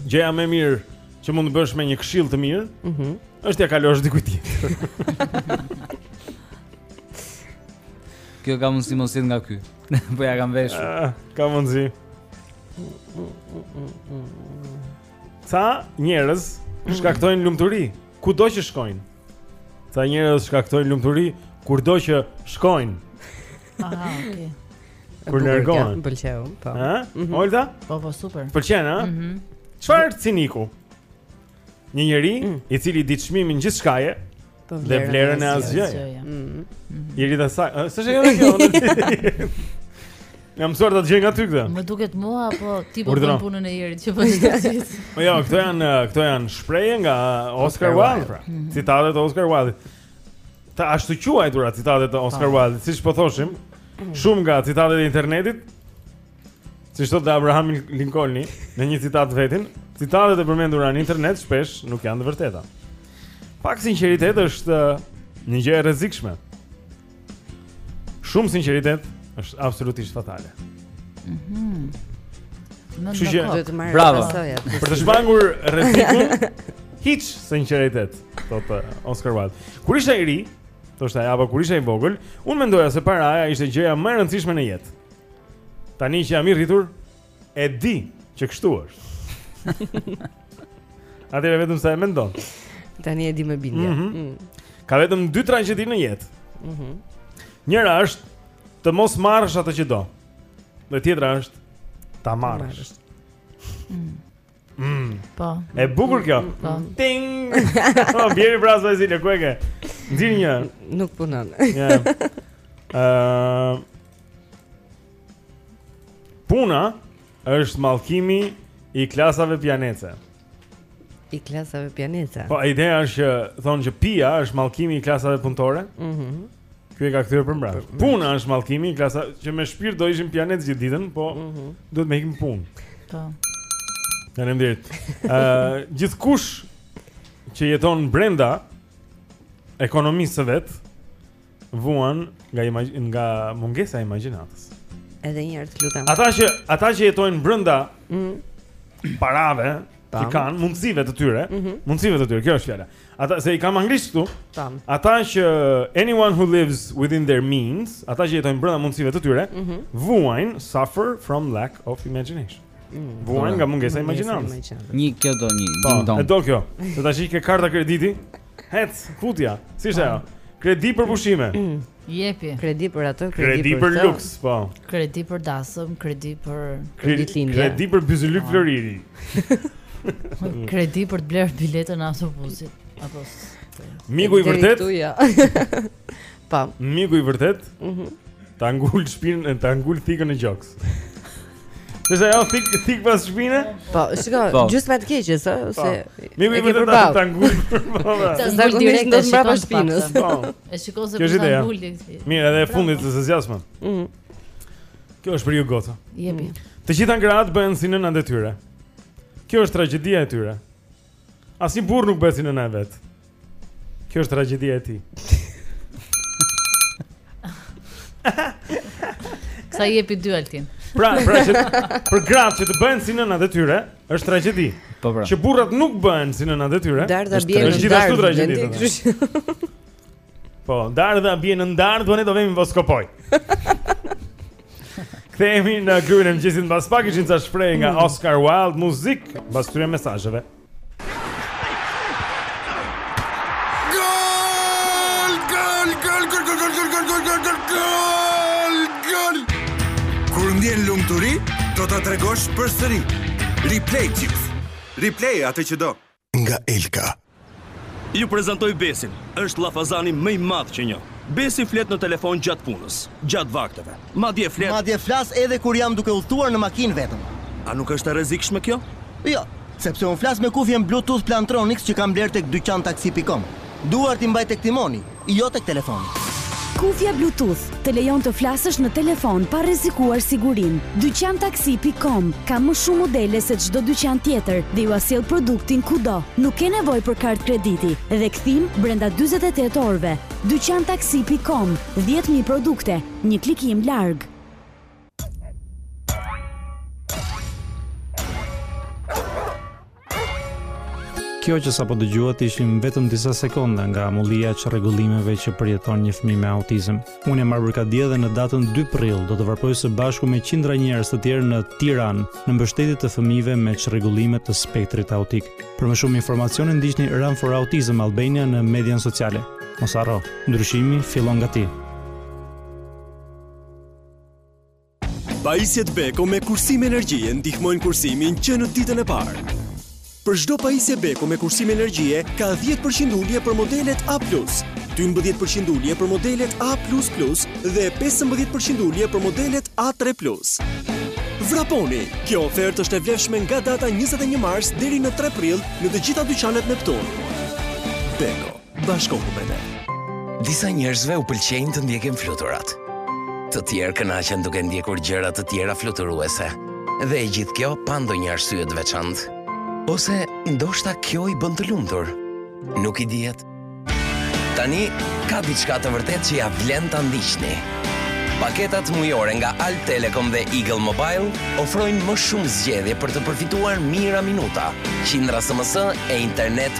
Gjëja më e mirë që mund të bësh me një këshillë të mirë, ëh, mhm. është t'ia kalosh dikujt tjetër. Kjo ka mundësi mos jetë nga ky. Po ia kanë veshur. Ah, ka mundësi. Ca njerëz shkaktojnë lumturi Kudo që shkojnë. Ca njerëz shkaktojnë lumturi kurdo që shkojnë. Aha, okay. Kur largohen. Më pëlqeu, po. Ë? Mhm. Olta? Po, po, super. Pëlqen, ë? Mhm. Çfarë është ciniku? Një njeri mm. i cili di çmimin e gjithçkaje dhe vlerën e asgjëje. Mhm. Jeri ta sa, s'është ajo. Jam mësuar ta dëgjoj nga ty këtë. Më duket mua apo ti po bën punën e njeriut që po dëgjoj. Po jo, këto janë këto janë shprehje nga Oscar Wilde. Pra. Mm -hmm. Citatet e Oscar Wilde. Të ashtuquajtura citatet e Oscar po. Wilde, siç po thoshim, mhm. shumë nga citatet e internetit. Siç thotë Abraham Lincoln në një citat vetin, citatet e përmendura në internet shpesh nuk janë të vërteta. Pak sinqeritet është një gjë e rrezikshme. Shumë sinqeritet është absolutisht fatale. Mhm. Mm Nuk do të marrë pasojat. Për të shmangur rrezikun, hiç sinqeritet, thotë Oscar Wilde. Kur isha i ri, thoshte ai apo kur isha i vogël, unë mendoja se paraja ishte gjëja më e rëndësishme në jetë. Tani që jam i rritur, E di që kështu është. Atëherë vetëm sa e mendonte. Tani e di me bindje. Mm -hmm. mm. Ka vetëm dy tragjedi në jetë. Mhm. Mm Njëra është të mos marrësh atë që do. Dhe tjetra është ta marrësh. Mm. Mm. Po. E bukur kjo. Po. Ting. Po bjeri pra asaj ziles, ku e ke? Nxir një. Nuk punon. Ja. Ëh. Puna është mallkimi i klasave pianece. I klasave pianece. Po ideja është që thonë që pija është mallkimi i klasave punëtore. Mhm. Mm Ky e ka kthyer përmbrapsht. Puna është mallkimi i klasave që me shpirt do ishim pianecë gjithë ditën, po mm -hmm. duhet me ik në punë. Po. Faleminderit. Ë, uh, gjithkush që jeton brenda ekonomisë së vet vuan nga nga mungesa e imagjinatës. Edhe një herë të lutem. Ata që ata që jetojnë brenda mm. parave, Që kanë mundësive të tyre, mm -hmm. mundësive të tyre, kjo është fjala. Ata se i kam anglisht këtu. Tam. Ata që anyone who lives within their means, ata që jetojnë brenda mundësive të tyre, mm -hmm. vuajnë suffer from lack of imagination. Mm. Vuajnë nga mungesa e imagjinatës. Një kjo do një ding, një po, don. E do kjo. Se ti i ke karta krediti. Ec, futja. Si është ajo? Kredi për pushime. Mm. Jepi. Kredi për atë, kredi, kredi për, për luks, po. Kredi për dasëm, kredi për ditëlindje. Kredi për byzylyk po. floriri. kredi për të blerë biletën e autobusit. Apo. Miku i vërtetë. Po. Miku i vërtetë. Mhm. Ta ngul shpinën, ta ngul thikën në gjoks. Si është ajo, thikë, thikë pas shpine? Po, shiko, po. gjysma e të keqes, o, po. se... Më mirë të ta ngulë, po, po. Ta ngulë direkt të shikon pas shpinës. Po, E shiko se kush na ulti. Mirë, edhe e fundit se zgjas më. Mhm. Kjo është për ju gota. Jepi. Mm. Të gjitha gratë bëhen si nëna e tyre. Kjo është tragjedia e tyre. Asnjë burrë nuk bëhet si nëna e vet. Kjo është tragjedia e tij. Sa i jep ti, Altin. Pra, pra që për gratë që të bëhen si nëna e tyre, Është tragjedi. Po pra. Që burrat nuk bëhen si nënat e tyre. Është gjithashtu tragjedi. Po, dardha bie nën dardhë, po do vemi Voskopojë. Kthehemi në Klubin e Mëngjesit mbas pak ishin ca shprehje nga Oscar Wilde. Muzikë, mbas këtyre mesazheve. Gol! Kur ndjen lumturi, do ta tregosh përsëri. Replay Chips. Replay atë që do. Nga Elka. Ju prezantoj Besin. Është llafazani më i madh që njoh. Besi flet në telefon gjatë punës, gjatë vakteve. Madje flet. Madje flas edhe kur jam duke udhëtuar në makinë vetëm. A nuk është e rrezikshme kjo? Jo, sepse unë flas me kufjen Bluetooth Plantronics që kam blerë tek dyqantaksi.com. Duart i mbaj tek timoni, jo tek telefoni. Kufja Bluetooth të lejon të flasësh në telefon pa rrezikuar sigurinë. Dyqantaksi pikë kom ka më shumë modele se çdo dyqan tjetër dhe jua sjell produktin kudo. Nuk ke nevojë për kartë krediti dhe kthimi brenda dyzet e tetë orëve. Dyqantaksi pikë kom, dhjetë mijë produkte, një klikim larg. Kjo që sapo dëgjuat ishin vetëm disa sekonda nga amullia e çrregullimeve që përjeton një fëmijë me autizm. Unë jam Arbër Kadia dhe në datën 2 prill do të vrapoj së bashku me qindra njerëz të tjerë në Tiranë në mbështetje të fëmijëve me çrregullime të spektrit autik. Për më shumë informacione ndiqni Run for Autism Albania në mediat sociale. Mos harro, ndryshimi fillon nga ti. Pajisjet Beko me kursim energjie ndihmojnë kursimin që në ditën e parë. Për çdo pajisje Beko me kursim energjie ka 10% ulje për modelet A+, 12% ulje për modelet A++ dhe 15% ulje për modelet A3+. Vraponi! Kjo ofertë është e vlefshme nga data 21 mars deri në 3 prill në të gjitha dyqanet Neptun. Beko. Bashkohu me ne. Disa njerëzve u pëlqejnë të ndjekin fluturat. Të tjerë kënaqen duke ndjekur gjëra të tjera fluturuese. Dhe e gjithë kjo pa ndonjë arsye të veçantë. Ose ndoshta kjo i bën të lumtur. Nuk i dihet. Tani ka diçka të vërtetë që ia vlen ta ndiqni. Paketat mujore nga ALBtelecom dhe Eagle Mobile ofrojnë më shumë zgjedhje për të përfituar mijëra minuta, qindra SMS e internet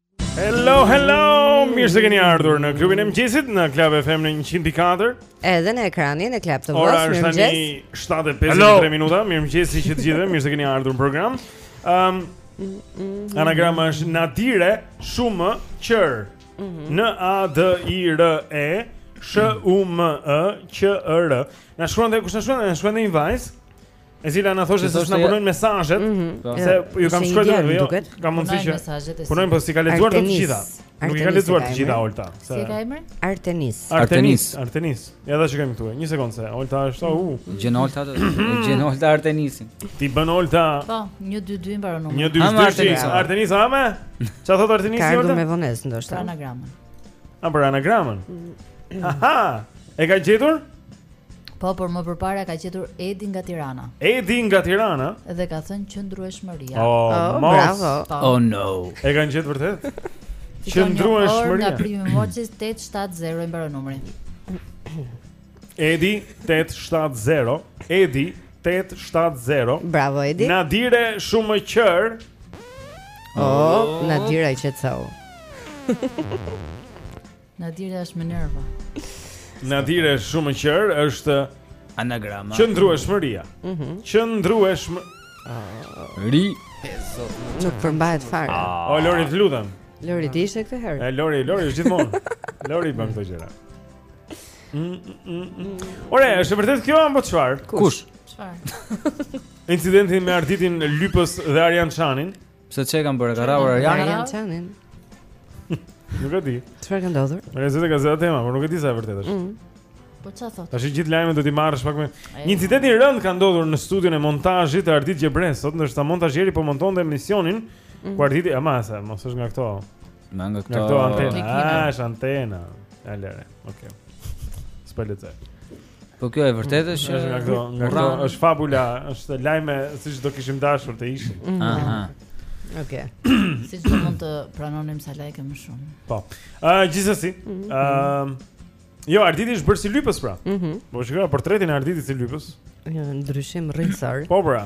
Hello, hello! Mirë se keni ardhur në klubin e mëngjesit në Club FM në 100.4. Edhe në ekranin e Club TV. Ora është tani 7:53 minuta. Mirëmëngjesi të gjithëve. Mirë se keni ardhur në program. Ëm um, Anagrama është Nadire shum qër. Mhm. N A D I R E S H U M Q E R. Na shkruan dhe kush na shkruan? Na shkruan një vajzë. E cila na thoshte se s'na punojnë mesazhet, mm -hmm. se po. ju kam shkruar edhe jo. Ka mundësi që punojnë po s'i ka lexuar të gjitha. Nuk i ka lexuar të gjitha Olta. Si e ka emrin? Artenis. Artenis, Artenis. Ja ta shikojmë këtu. Një sekondë se Olta është u. Mhm. Gjen Olta, gjen Olta Artenisin. Ti bën Olta. Po, 122 mbaron numri. 122 Artenis, a më? Çfarë thotë Artenis Olta? Ka ardhur me vonesë ndoshta. Anagramën. A për anagramën? Mm. Aha. E ka gjetur? Po, por më përpara e ka gjetur Edi nga Tirana. Edi nga Tirana dhe ka thënë qëndrueshmëria. Oh, oh bravo. Po. Oh no. E kanë gjetur vërtet? Qëndrueshmëria. Nga primi Moçi 870 i mbaron numri. Edi 870, Edi 870. Bravo Edi. Nadire shumë më qër. Oh, oh. Nadirja u qetësua. Nadira është me nerva. Nadira është shumë qër, është anagrama. Qëndrueshmëria. Mhm. Mm Qëndrueshmëri Nuk përmbahet fare ah. O Lori të lutem Lori të ishte këtë herë E Lori, Lori është gjithmonë Lori për këto gjëra mm, mm, mm, Ore, është e vërtetë kjo apo çfarë? Kush? Çfarë? Incidenti me Arditin lypës dhe Arjan Çanin Pse ç'kanë bërë garraur Arjan? Arjan Çanin. Nuk e di. Çfarë ka ndodhur? Në gazetë ka zëra tema, por nuk e di sa e vërtetë është. Mm. Po çfarë thotë? Tash gjithë lajmet do t'i marrësh pak më. Një incident i rëndë ka ndodhur në studion e montazhit të Ardit Gjebresë, sot ndërsa montazhieri po montonte emisionin mm. ku Arditi ama, mos është nga këto. Nga nga këto. Nga këto antena. Ah, është antena. Alëre. Okej. Okay. Spalëzë. Po kjo e vërtetë është që nga këto, nga këto është fabula, është lajme siç do kishim dashur të ishin. Mhm. Aha. Okej. Siç do mund të pranonim sa like më shumë. Po. Ë uh, gjithsesi, ë mhm. uh, Jo, Arditi është bërë si lypës pra. Mhm. Mm po shikoj portretin e Arditit si lypës. Një ndryshim rrënjësor. Po pra.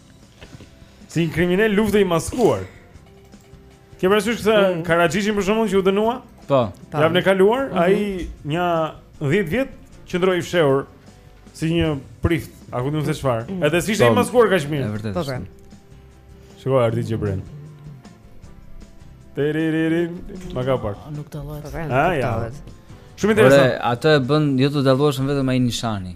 Si një kriminel lufte i maskuar. Ke parasysh se mm. Karaxhiçin për shembull që u dënua? Po. Javën e kaluar, mm -hmm. ai nja 10 vjet qëndroi i fshehur si një prift, a ku di unë se çfarë. Mm. Edhe si ishte i po. maskuar kaq mirë. Është vërtet. Po. po. Shiko Ardit Gjebrenë. Teriririn, ma ka parë. Nuk të lojtë. Po, po, ah, ja. Shumë interesant. Ore, atë e bën, jo të dallosh vetëm ai nishani.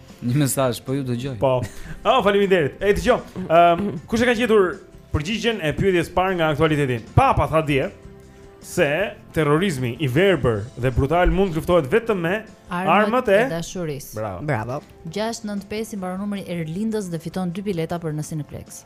Një mesazh, po ju dëgjoj. Po. Ah, oh, faleminderit. E dëgjoj. Ëm, ehm, um, kush e ka gjetur përgjigjen e pyetjes së parë nga aktualiteti? Papa tha dje se terrorizmi i verbër dhe brutal mund të luftohet vetëm me armët, armët e, e dashurisë. Bravo. Bravo. 695 i mbaron numri Erlindës dhe fiton dy bileta për në Cineplex.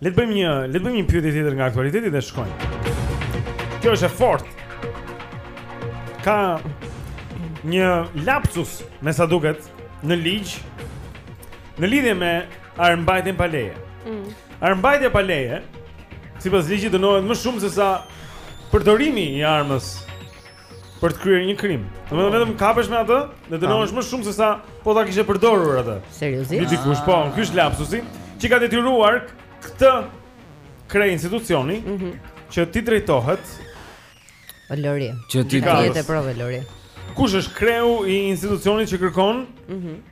Le të bëjmë një, le të bëjmë një pyetje tjetër nga aktualiteti dhe shkojmë. Kjo është e fortë. Ka një lapsus, me sa duket, në ligj në lidhje me armbajtjen pa leje. Mm. Armbajtja pa leje sipas ligjit dënohet më shumë se sa përdorimi i armës për të kryer një krim. Domethënë po. vetëm kapesh me atë, dhe dënohesh po. më shumë se sa po ta kishe përdorur atë. Seriozisht? Ti dikush po, ky është lapsusi që ka detyruar këtë kre institucioni mm -hmm. që t'i drejtohet Lori. Që t'i drejtohet provë Lori. Kush është kreu i institucionit që kërkon? Mhm. Mm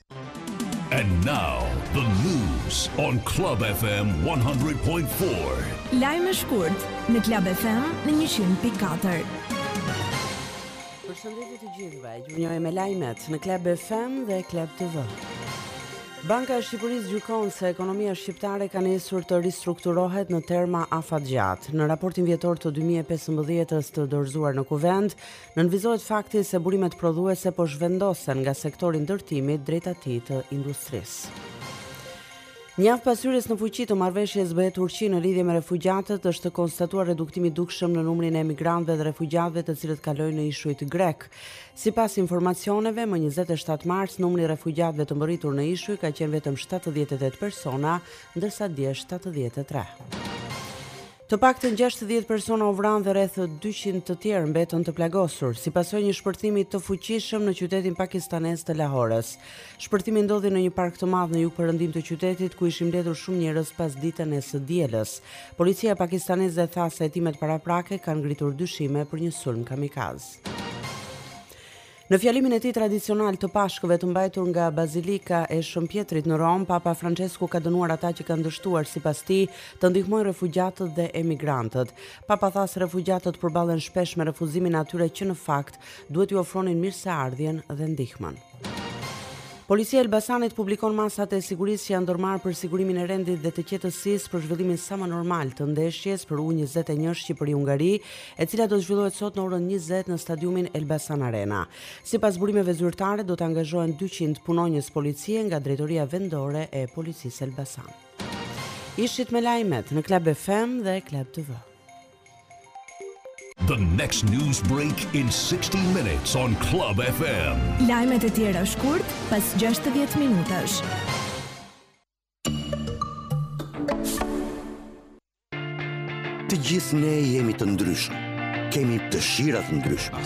And now the news on Club FM 100.4. Lajme shkurt në Club FM në 100.4. Përshëndetje të gjithëve. Ju njoh me lajmet në Club FM dhe Club TV. Banka e Shqipërisë gjykon se ekonomia shqiptare ka nisur të ristrukturohet në terma afatgjatë. Në raportin vjetor të 2015-s të dorëzuar në Kuvend, Nënvizohet fakti se burimet prodhuese po zhvendosen nga sektori i ndërtimit drejt atij të industrisë. Një javë pas hyrjes në fuqi të marrëveshjes BE-Turqi në lidhje me refugjatët, është konstatuar reduktim i dukshëm në numrin e emigrantëve dhe refugjatëve të cilët kalojnë në ishujt grekë. Sipas informacioneve, më 27 mars numri i refugjatëve të mbërritur në ishuj ka qenë vetëm 78 persona, ndërsa dje 73. Të paktën gjashtëdhjetë persona u vranë dhe rreth dyqind të tjerë mbetën të plagosur, si pasojë e një shpërthimi të fuqishëm në qytetin pakistanez të Lahorës. Shpërthimi ndodhi në një park të madh në jugperëndim të qytetit, ku ishin mbledhur shumë njerëz pasditen e së dielës. Policia pakistaneze tha se hetimet paraprake kanë ngritur dyshime për një sulm kamikaz. Në fjalimin e tij tradicional të Pashkëve të mbajtur nga Bazilika e Shën Pjetrit në Romë, Papa Françesku ka dënuar ata që kanë dështuar sipas tij të ndihmojnë refugjatët dhe emigrantët. Papa tha se refugjatët përballen shpesh me refuzimin e atyre që në fakt duhet t'u ofronin mirëseardhjen dhe ndihmën. Policia e Elbasanit publikon masat e sigurisë që janë ndërmarrë për sigurimin e rendit dhe të qetësisë për zhvillimin sa më normal të ndeshjes për U21 Shqipëri-Hungari, e cila do të zhvillohet sot në orën 20 në stadiumin Elbasan Arena. Sipas burimeve zyrtare do të angazhohen 200 punonjës policie nga Drejtoria Vendore e Policisë Elbasan. Ishit me lajmet në Club FM dhe Club TV. The next news break in 60 minutes on Club FM. Lajmet e tjera shkurt pas 60 minutash. Të gjithë ne jemi të ndryshëm. Kemi dëshira të ndryshme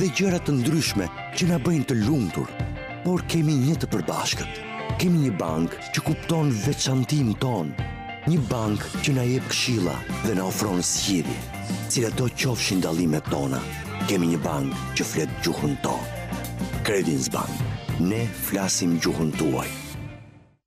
dhe gjëra të ndryshme që na bëjnë të lumtur, por kemi një të përbashkët. Kemi një bankë që kupton veçantinë tonë, një bankë që na jep këshilla dhe na ofron zgjidhje, cilatdo qofshin dallimet tona. Kemi një bankë që flet gjuhën tonë. Credins Bank. Ne flasim gjuhën tuaj.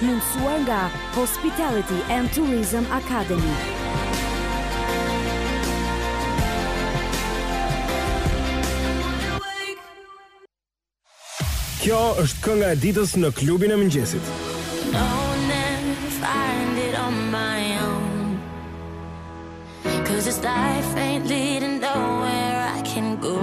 Mundësuar nga Hospitality and Tourism Academy. Kjo është kënga e ditës në klubin e mëngjesit. Cause this life ain't leading nowhere I can go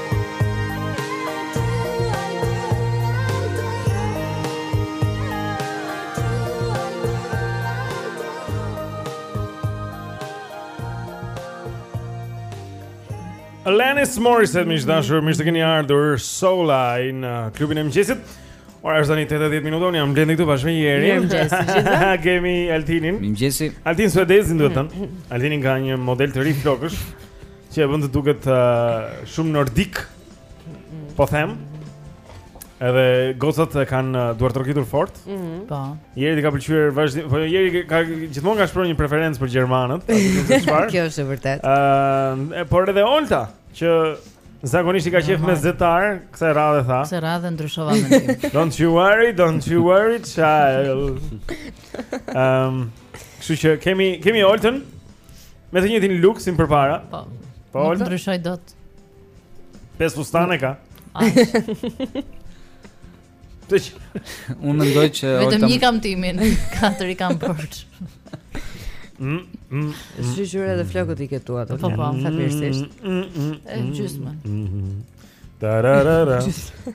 Alanis Morissette, miq të dashur, mirë se keni ardhur Live në klubin e mëngjesit. Ora është tani 8:10 minuta, unë jam Blendi këtu bashkë me Jerin. Kemi Altinin. Mirëmëngjesi. Altin Suedezin duhet thënë. Altini ka një model të ri flokësh. Që e bën të duket uh, shumë nordik. Po them. Edhe gocat e kanë uh, duartrokitur fort. Mm -hmm. Po. Jerit i ka pëlqyer vazhdim, po Jeri ka gjithmonë ka shprehur një preferencë për gjermanët, çfarë? Kjo është e vërtetë. Ëh, uh, por edhe Olta që Zakonisht i ka qejf me zezakë, kësaj radhe tha Kësaj radhe ndryshova mendim Don't you worry, don't you worry, child um, Kështu që kemi, kemi Olten Me të njëjtin look si më përpara. Po. Po. Nuk ndryshoj dot. Pesë fustane ka. Të që... Unë mendoj që... Vetëm një kam timin, katër i kam borxh. Mm, mm, mm, Shyqyr edhe flokët i ke të tuat Po, po, fatmirësisht E gjysme Tararara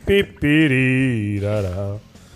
Pipiri Rara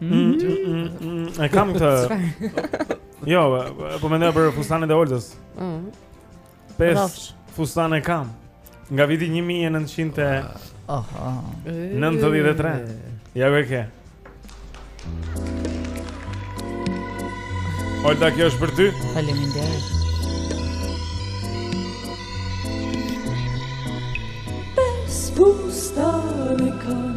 Mm, mm, mm, mm, e kam të... Jo, po mendoj për fustanet e Oltës. Mm. Pesë fustane kam. Nga viti 1900 Oh, oh. 93. Ja ku e ke. Olta, kjo është për ty. Faleminderit. Pesë fustane kam.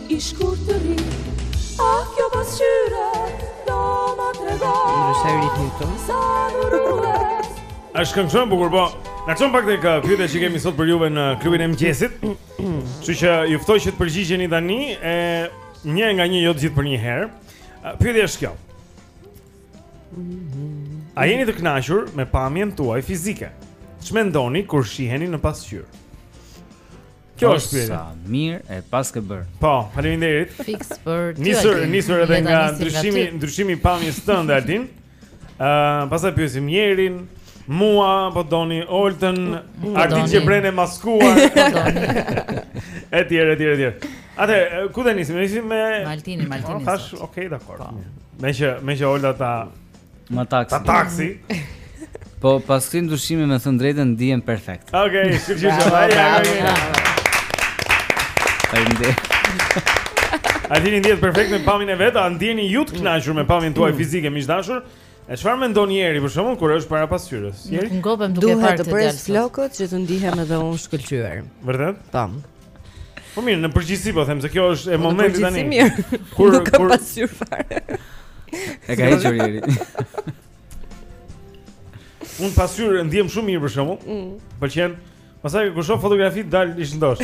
I shkurtëri, a kjo pasqyrë, do më tregojë Në shë e rritmi këto Sa durue Është shumë bukur, po Na çon pak tek pyetja që kemi sot për juve në klubin e mëngjesit Kështu që ju ftoj që të përgjigjeni tani E një nga një jo të gjithë përnjëherë Pyetja është kjo A jeni të kënaqur me pamjen tuaj fizike? Ç'mendoni kur shiheni në pasqyrë? Kjo është pyetja. Sa mirë e paske bërë. Po, faleminderit. Fiks për ty. Nisur, nisur edhe nga ndryshimi, ndryshimi i pamjes tënde Altin. Ëh, uh, pastaj pyesim Jerin, mua, po doni Oltën, po Artin që rri i maskuar. Po etj, etj, etj. Atë, ku do nisim? Nisim me Altinin, Altinin. Oh, tash, okay, dakor. Po. Meqë, meqë Olta ta Ma taksi. Ta taksi. Po pas këtij ndryshimi me thënë të drejtën ndihem perfekt. Okej, okay, sigurisht. Faleminderit. Altini ndihet perfekt me pamjen e vet, a ndiheni ju të kënaqur me pamjen tuaj fizike miq të dashur? E çfarë mendon Jeri për veten kur është para pasqyrës? Nuk ngopem duke parë të djalë. Duhet të pres flokët që të ndihem edhe unë shkëlqyer. Vërtet? Tam. Po mirë, në përgjithësi po them se kjo është e po, momentit tani. Në përgjithësi mirë. Kur nuk ka pasqyrë fare. E ka hequr Jeri. Unë në pasqyrë ndihem shumë mirë për shkakun. Mm. Pëlqen. Pastaj kur shoh fotografi dal ish ndosh.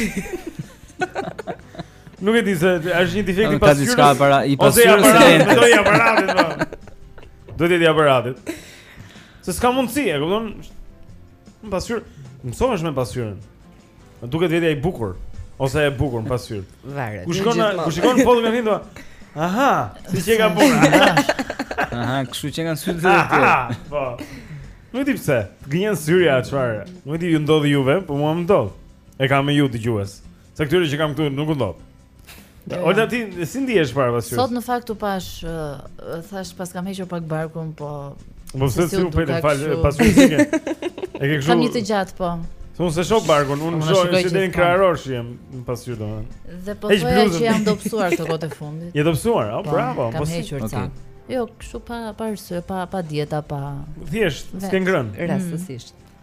Nuk e di se është një defekt i pasqyrës. Ka diçka para pasqyrës. Ose aparatit, do i aparatit. Po. Do të di aparatit. Se s'ka mundësi, e kupton? Në pasqyrë, mësohesh me pasqyrën. Më duket vetja i bukur ose e bukur në pasqyrë. Varet. Kur shikon kur shikon fotografinë thonë. Aha, s'qenka bukur. Aha, kështu qenkan sytë të tjerë. Po. Nuk e di pse. Gënjen syri a çfarë? Nuk di ju ndodh juve, po mua më ndodh. E kam me ju dëgjues. Se këtyre që kam këtu nuk u ndodh. Olta ti si ndihesh para pasqyrës? Sot në fakt u pashë, uh, thashë paskam hequr pak barkun, po Po se si u pe falë pasqyrë. E ke kështu. Kam një të gjatë po. Unë s'e shoh barkun, unë shoh si deri në krahor që jam në pasqyrë domethënë. Dhe po thoja që jam dobësuar këto kohët e fundit. Je dobësuar, oh, bravo. Po kam hequr ca. Jo, kështu pa pa arsye, pa pa dieta, pa. Thjesht, s'ke ngrënë. Rastësisht. Mm.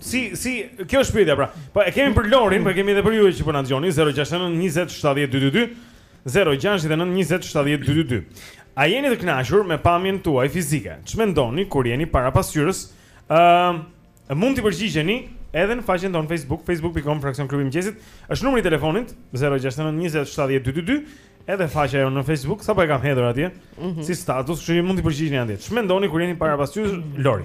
Si si kjo është pyetja pra. Po e kemi për Lorin, po e kemi edhe për ju që po na dëgjoni 069 20 70 222. 069 20 70 222. A jeni të kënaqur me pamjen tuaj fizike? Ç'mendoni kur jeni para pasqyrës? Ë uh, mund të përgjigjeni edhe në faqen tonë Facebook, facebook.com fraksion klubi mëngjesit. Është numri i telefonit 069 20 70 222. Edhe faqja jonë në Facebook, sapo e kam hedhur atje, mm -hmm. si status, kështu që mund të përgjigjeni atje. Ç'mendoni kur jeni para pasqyrës? Lori.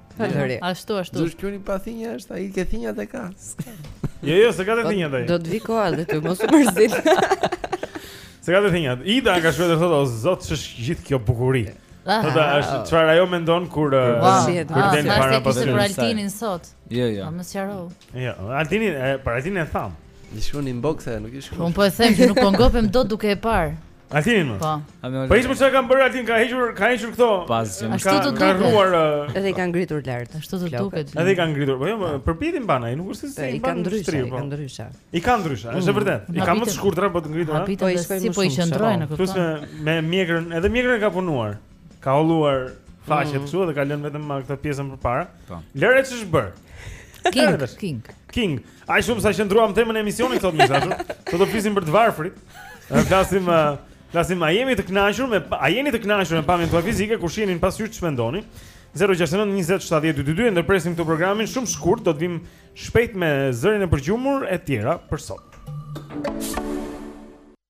Po, Lori. Ashtu ashtu. George Clooney pa thinja është, ai ke thinjat e ka. Jo, jo, s'ka të thinja ai. Do të vi koha dhe ti mos u mërzit. Se ka të thinjat. Ida ka shkruar thotë o zot ç'është gjithë kjo bukuri. Ah. Thotë është çfarë ajo mendon kur uh, shihet për ah, del para pasqyrës Altinin sot. Jo, jo. Më sqaro. Jo, Altini, për Altinin e tham. I shkruan inbox e nuk i shkruan. Unë po e them që nuk po ngopem dot duke e parë. Altin më. Po. Po shih çka kanë bërë Altin ka hequr ka hequr këto. Ashtu të duket. Ka rruar edhe i kanë ngritur lart. Ashtu të duket. Edhe i kanë ngritur. Po jo, po. përpjetë i mban ai nuk është se i kanë ndryshe, i po. kanë ndryshe. I kanë ndryshe, është e mm. vërtet. I kanë më të shkurtra po të ngritura. Po si po i qëndrojnë këto. Plus me me mjekrën, edhe mjekrën e ka punuar. Ka holluar faqet mm. këtu dhe ka lënë vetëm këtë pjesën përpara. Po. Lëre ç'është bër. King, king. King. Aq shumë sa ndërruam temën e emisionit sot e dashur. Do të flisim për të varfrit. Ne flasim flasim a jemi të kënaqur me a jeni të kënaqur me pamjen tuaj fizike kur shiheni në pasqyrë ç'mendoni? 0692070222 e ndërpresim këtu programin shumë shkurt do të vim shpejt me zërin e përgjumur e tjera për sot.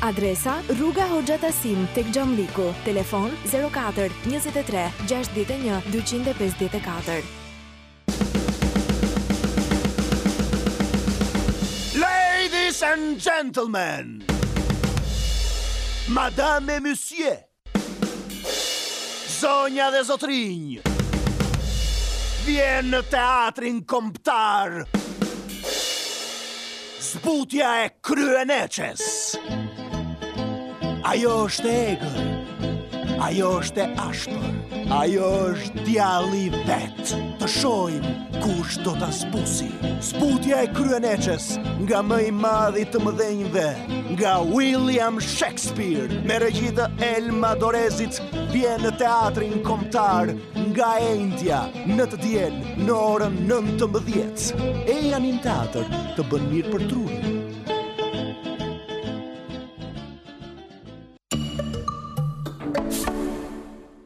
Adresa, Rruga Hoxha Tahsim, tek Xhamlliku. Telefon, zero katër, njëzet e tre, gjashtëdhjetë e një, dyqind e pesëdhjetë e katër. Ladies and gentlemen, mesdames et messieurs, Zonja dhe zotërinj Vjen në teatrin kombëtar Zbutja e kryeneçes Ajo është e egër Ajo është e ashpër Ajo është djalli vetë Të shohim Kush do ta zbusi? Zbutja e kryeneçes nga më i madhi i të mëdhenjve, nga William Shakespeare, me regji të Elma Doresit, vjen në teatrin kombëtar nga e enjtja në të diel në orën 19. Ejani në teatër të bën mirë për trurin.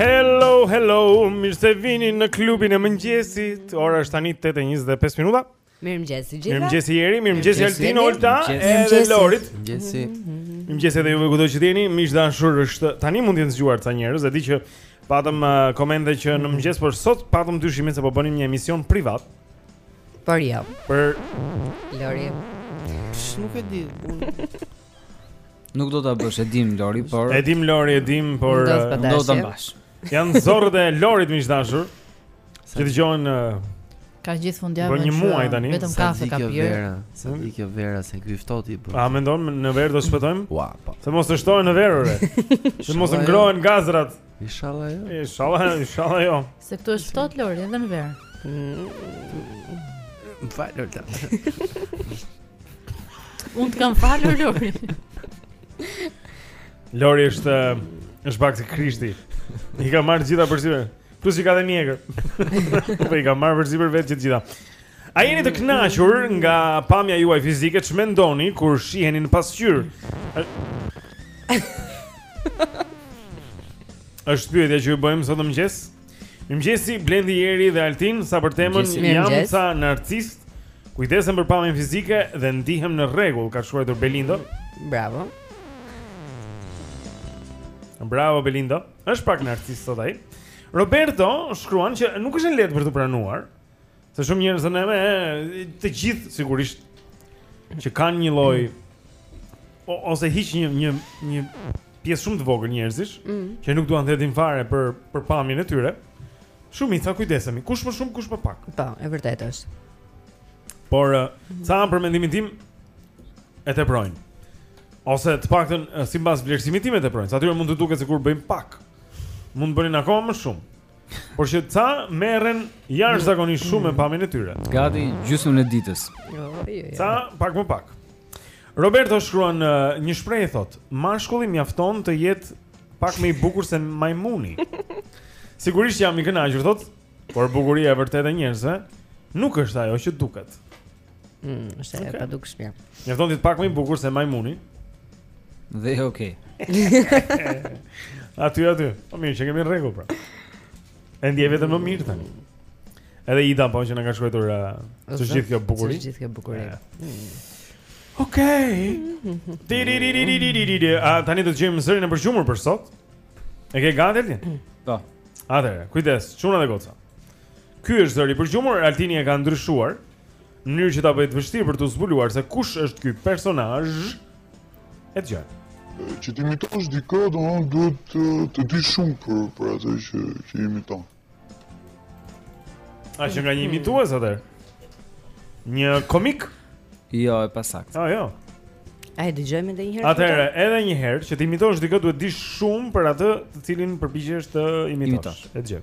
Hello, hello, mirë se vini në klubin e mëngjesit Ora është tani 8.25 minuta Mirëmëngjesi të gjithëve Mirëmëngjesi Jeri, mirëmëngjesi Altin Olta Edhe Lorit Mirëmëngjesi Mirëmëngjesi edhe juve kudo që jeni Miq të dashur është tani mund të jenë zgjuar ca njerëz E di që patëm uh, komente që në mëngjes Por sot patëm dyshimin se po bënim një emision privat Por jo Për Lori Nuk e di Nuk do ta bësh, e dim Lori, por E dim Lori, e dim, por nuk do ta mbash. Janë zorrët e Lorit miq të dashur. Që dëgjohen uh, ka gjithë fundjavën. Për një muaj tani. Vetëm kafe ka pirë. Sa të vijë kjo vera se ky ftohti po. A mendon në verë do shpëtojmë? Ua, po. Se mos të shtohen në verë. Se mos të ngrohen gazrat. Inshallah jo. Inshallah, inshallah jo. Se këtu është ftohtë Lori edhe në verë. Më fal Lorta. Unë të kam falur Lori. Lori është është pak si Krishti. I ka marrë të gjitha përsipër. Plus që ka dhe mjekër. Po i ka marrë përsipër vetë të gjitha. A jeni të kënaqur nga pamja juaj fizike? Ç'mendoni kur shiheni në pasqyrë? Është pyetja që ju bëjmë sot në mëngjes. Mëngjesi Blendi Jeri dhe Altin sa për temën jam ca narcist. Kujdesem për pamjen fizike dhe ndihem në rregull, ka shkruar Belindo. Bravo. Bravo Belindo. Është pak narcist sot ai. Roberto shkruan që nuk është e lehtë për t'u pranuar. Se shumë njerëz ne të gjithë sigurisht që kanë një lloj o, ose hiç një një një pjesë shumë të vogël njerëzish mm. që nuk duan t'ia dinë fare për për pamjen e tyre. Shumica kujdesemi, kush më shumë, kush më pak. Po, e vërtetë është. Por mm -hmm. sa për mendimin tim e teprojnë. Ose të paktën sipas vlerësimit tim e teprojnë. Se atyre mund të duket sikur bëjnë pak. Mund të bënin akoma më shumë. Por që ca merren jashtëzakonisht shumë me mm. pamjen e tyre. Gati gjysmën e ditës. Jo, jo, jo. Ca pak më pak. Roberto shkruan një shprehje thotë, mashkulli mjafton të jetë pak më i bukur se majmuni. Sigurisht jam i kënaqur thotë, por bukuria e vërtetë e njerëzve nuk është ajo që duket. Mm, është okay. e padukshme. Mjafton të jetë pak më i bukur se majmuni. Dhe okay. aty aty. Po mirë, qenkemi në rregull pra. E ndiej veten më mirë tani. Edhe Ida po që na ka shkruar uh, të gjithë kjo bukuri. Të gjithë kjo bukuri. Okej. Ti A tani do të gjejmë zërin e përgjumur për sot? E ke gati ti? Po. Atëherë, kujdes, çuna dhe goca. Ky është zëri i përgjumur, Altini e ka ndryshuar në mënyrë që ta bëjë të vështirë për të zbuluar se kush është ky personazh. E dëgjoj. Që të imitosh dikë, do të duhet të, të dish shumë për për atë që që imiton. A qenka një imitues atëherë? Një komik? Jo, e pasakt. Ah, jo. A e dëgjojmë edhe një herë? Atëherë, edhe një herë që të imitosh dikë duhet të dish shumë për atë të cilin përpiqesh të imitosh. E dëgjoj.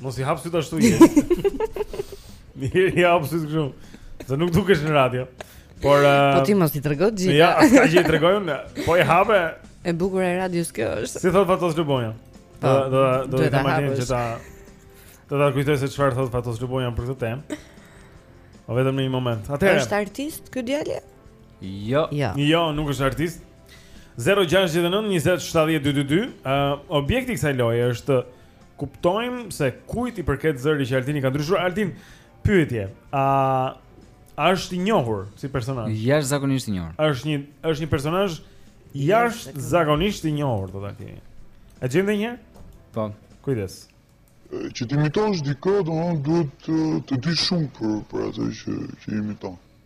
Mos i hap sytë ashtu. Mirë, i hap sytë kështu Se nuk dukesh në radio Por, uh, po ti mos i trego të gjitha. Ja, aska që i tregoj unë. Po i hape. E bukur e radios kjo është. Si thotë Fatos Lubonja? Po, do do të them që ta Do ta kujtoj se çfarë thotë Fatos Lubonja për këtë temë. O po vetëm në një moment. Atëherë. Është artist ky djalë? Jo. jo. Jo, nuk është artist. 069 20 70 222 uh, Objekti i kësaj loje është Kuptojmë se kujt i përket zëri që Altini ka ndryshuar. Altin, pyetje. A a është i njohur si personazh? Jashtëzakonisht i njohur. Është një është një personazh jashtëzakonisht i njohur, do ta kemi. E dëgjojmë dhe një? Po. Kujdes. Që të imitosh dikë, do më duhet të, të dish shumë për, për atë që, që imiton.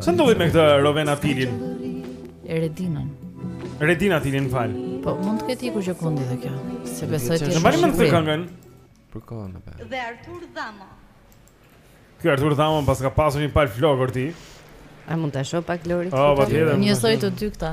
Ça ndodhi me këtë Rovena Tilin? Redinën Redina Tilin, më fal Po, mund të ketë ikur gjëkundi dhe kjo S'e besoj të shumë E mban mend këtë këngën Për kohën në për Dhe Artur Dhamo Ky Artur Dhamo paska pasur një palë flokë ti A mund ta shoh pak Lori? O, po tjetër Njësoj të dy këta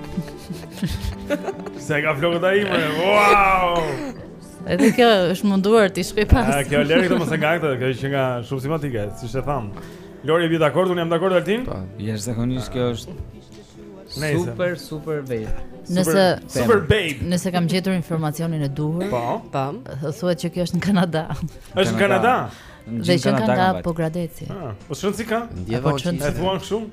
Si i ka flokët aman, wow! Edhe kjo është munduar t'i shkojë pas. A, kjo Lori këtë mos e nga këtë, kjo qenka shumë simpatike, siç e thamë. Lori, je dakord, unë jam dakord Altin? Pa, po, jashtëzakonisht kjo është super, super babe. Nëse, super babe. Nëse kam gjetur informacionin e duhur, pa, po. pa, po. thuhet që kjo është në Kanada. është në Kanada? Dhe që në Kanada, Pogradeci. Ah, po shënë si ka? Ndjeva po që në si ka?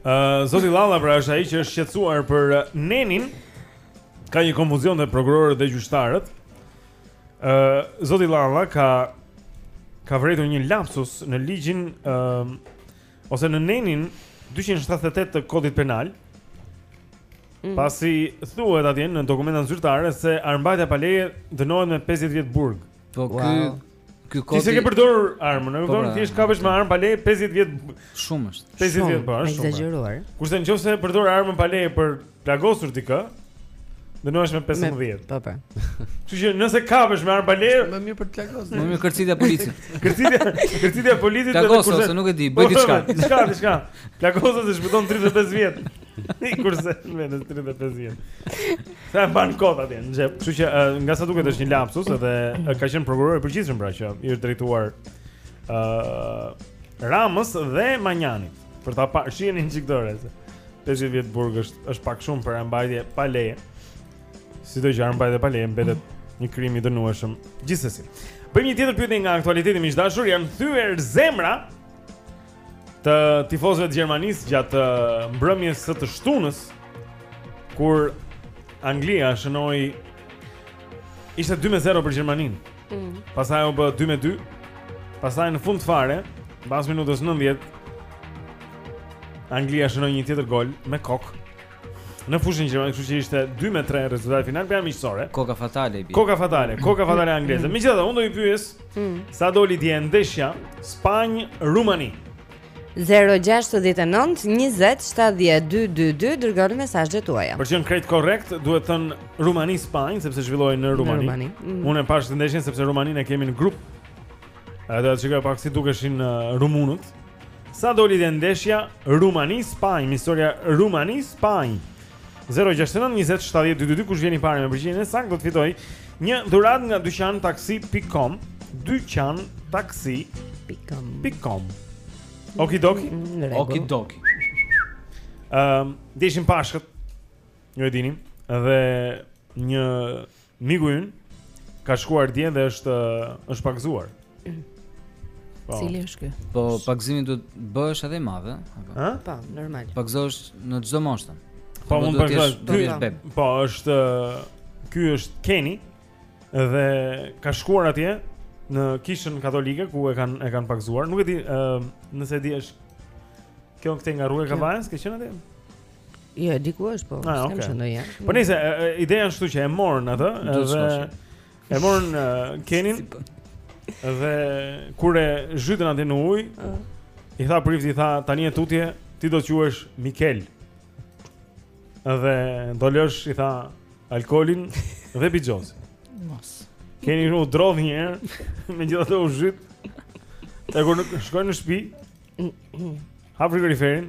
Uh, Zoti Llalla pra është ai që është shqetësuar për uh, nenin. Ka një konfuzion te prokurorët dhe gjyqtarët. Ë uh, Zoti Llalla ka ka vërejtur një lapsus në ligjin ë uh, ose në nenin 278 të kodit penal. Mm. Pasi thuhet atje në dokumentat zyrtare se armbajtja pa leje dënohet me 50 vjet burg. Po wow. ky Ky kodi Ti s'e ke përdorur armën, e kupton? Po, Thjesht pra, kapesh me armë pa leje 50 vjet. Shumë është. 50 vjet po, është shumë. Ekzagjeruar. Kurse nëse e përdor armën pa leje për të plagosur dikë, dënohesh me 15 vjet. Po po. Kështu që nëse kapesh me armë pa leje, më mirë për të plagosur. Më mirë kërcitja policit. Kërcitja, kërcitja policit edhe kurse. Plagose, nuk e di, bëj po, diçka. Diçka, diçka. Plagose se shpëton 35 vjet. Ai kurse me në 35 vjet. Sa ban kot atje në xhep. Kështu që uh, nga sa duket është një lapsus edhe uh, ka qenë prokuror i përgjithshëm pra që i është drejtuar ë uh, Ramës dhe Manjanit për ta parë, shiheni një çikë, ore. 50 vjet burg është është pak shumë për mbajtje pa leje. Sido që të jetë, mbajtje pa leje mbetet një krim i dënueshëm gjithsesi. Bëjmë një tjetër pyetje nga aktualiteti miq të dashur, janë thyer zemra të tifozëve të Gjermanisë gjatë uh, mbrëmjes së të shtunës kur Anglia shënoi ishte 2-0 për Gjermaninë. Mm. Pastaj u bë 2-2. Pastaj në fund fare, pas minutës 90, Anglia shënoi një tjetër gol me kokë Në fushën gjermane kështu që ishte 2 me 3 rezultati final për miqësore. Koka fatale i bi. Koka fatale, koka fatale mm. angleze. Megjithatë, unë do t'i pyes. Mm. Sa doli dje ndeshja Spanjë Rumani? 069 20 70 222 dërgoni mesazhet tuaja. Për të qenë krejt korrekt, duhet thënë Rumani Spanjë sepse zhvillohej në Rumani. Në Rumani. Mm. Unë e pashë ndeshjen sepse Rumaninë e kemi në grup. Edhe thashë të shikoj pak si dukeshin uh, rumunët. Sa doli dje ndeshja Rumani Spanjë, miqësorja Rumani Spanjë. 069 20 70 222 kush vjen i parë me përgjigjen e saktë do të fitojë një dhuratë nga dyqan taksi.com, dyqan taksi.com..com. Okidoki. Okidoki. Ehm, um, dje ishin Pashkët. Ju e dini dhe një Miku ynë ka shkuar dje dhe është është pagzuar. Po. Cili është ky? Po pagzimi duhet të bëhesh edhe i madh, ë? Ë? Po, normal. Pagzohesh në çdo moshë. Po mund të jesh dhe bebe. Po është ky është Keni dhe ka shkuar atje në kishën katolike ku e kanë e kanë pagzuar. Nuk e di, ë, nëse di është kjo këtej nga rruga e Kavajës, ke qenë atje? Jo, e di ku është, po, ah, s'kam okay. qenë ndonjëherë, ja. Po nejse, ideja është kshtu që e morën atë, edhe... E morën uh, Kenin, edhe kur e zhytën atje në ujë, uh. i tha prifti, i tha, tani e tutje, ti do të quhesh Mikel. Edhe do lësh, i tha, alkoolin dhe bixhozin. Mos. Keni u drodh një herë, megjithatë u zhyt. E kur shkojnë në shtëpi, Hap frigoriferin,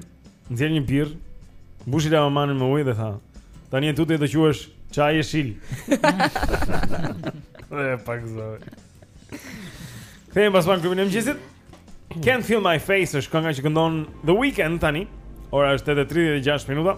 nxjerr një birrë, mbushi lavamanin me ujë dhe tha: "Tani e tutje do quhesh çaj jeshil." Dhe e pagëzoi. Kthehemi pas pak në Klubin e mëngjesit. Can't feel my face është kënga që këndon The Weeknd tani. Ora është 8:36 minuta.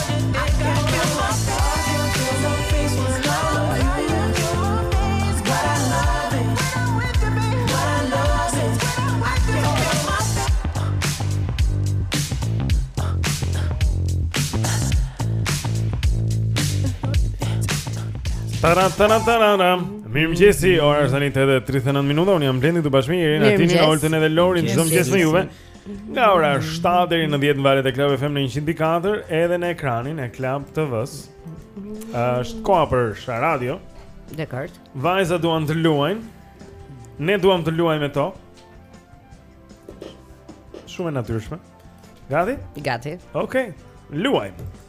Tarantarantaranam Mirëmëngjesi, ora është tetë edhe 39 minuta Unë jam Blendi këtu bashkë me Ierin, Tinin, Oltën edhe Lorin Mirëmëngjesi dhe juve Nga ora 7 deri në 10 në valet e Club FM 104 edhe në ekranin e Club TV-s. Është koha për Sha Radio. Dekord. Vajzat duan të luajnë. Ne duam të luajmë me to. Shumë e natyrshme. Gati? Gati. Okej. Okay. Luajmë.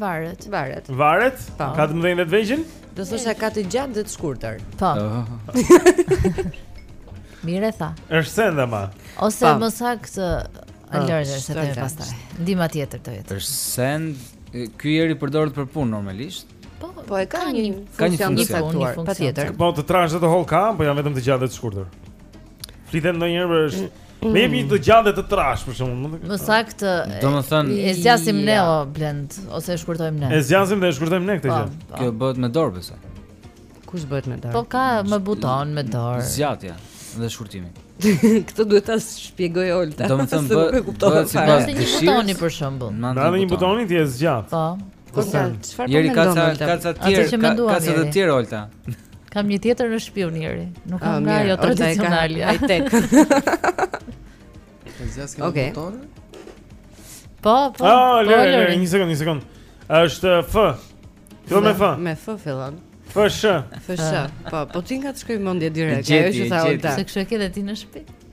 Varet. Varet. Varet? Po. Ka të mëdhenj dhe të vegjël? Do të thosha ka të gjatë dhe të shkurtër. Po. Mirë tha. Është send ama. Ose pa. më saktë të Alorë se të pastaj. Ndihma tjetër të jetë. Është send. Ky Ieri përdoret për punë normalisht. Po, po e ka një ka një funksion patjetër. Po të trashë të hollë ka, po janë vetëm të gjatë dhe të shkurtër. Fliten ndonjëherë është mm. Më jep një të gjatë dhe të trashë për shkakun, mund të. Më saktë. Domethënë e zgjasim ne o Blend ose e shkurtojmë ne. E zgjasim dhe e shkurtojmë ne këtë po, gjë. Po. Kjo bëhet me dorë besoj. Kush bëhet me dorë? Po ka me buton me dorë. Zgjatja dhe shkurtimi. Këtë duhet ta shpjegojë Olta. Domethënë bëhet sipas dëshirës. Një butoni për shembull. Nga një buton ti e zgjat. Po. Po sa? Çfarë po mendon? Ka ca ka ca tjerë, ka ca të tjerë Olta. Kam një tjetër në shtëpi unë Ieri. Nuk ah, kam nga ajo tradicionale. Ai tek. Të zgjas këto okay. motor? Po, po. Ah, po, lëre, lëre, një sekond, një sekond. Është uh, F. Fillon me F. Me F fillon. F sh. F sh. Po, po ti nga të shkoi mendja direkt. Ajo që tha Olta. Se kështu e ke dhe ti në shtëpi.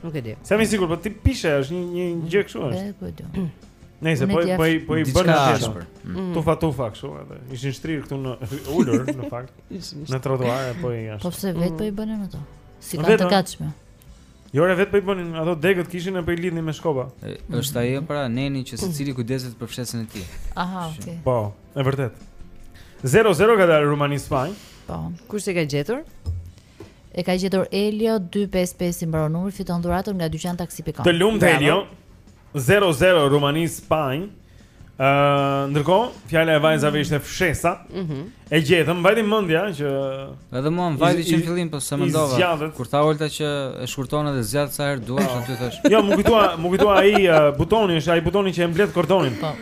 Nuk e di. Sa më sigurt, po ti pishe, është një një gjë kështu është. E po do. Nëse po po po i bën atë. Mm. Tu fatu fak kështu edhe. Ishin shtrir këtu në ulur në fakt. Në trotuar aty jashtë. Po pse vetë po i bënin ato? S'i kanë të gatshme. Jo, ore vetë po i bënin ato degët kishin e po i lidhnin me shkopa. Është ajo pra neni që secili kujdeset për fshesën e tij. Aha, okay. Po, e vërtetë. 0-0 ka dalë Rumani Spanjë. Po. Kush e ka gjetur? E ka gjetur Elio 255 i mbaron numri fiton dhuratën nga dyqan taksi.com. Të lumtë Elio. 00 Rumani Spanjë. Ëh, uh, ndërkohë, fjala e vajzave mm. ishte fshesa. Mhm. Mm e gjetëm, vajti mendja, edhe mua vajti që në fillim po s'e mendova. Kur tha Olta që e shkurton edhe zgjat sa herë duash, aty thashë. Jo, më kujtua, më kujtua ai uh, butoni, është ai butoni që e mbledh kordonin. Po.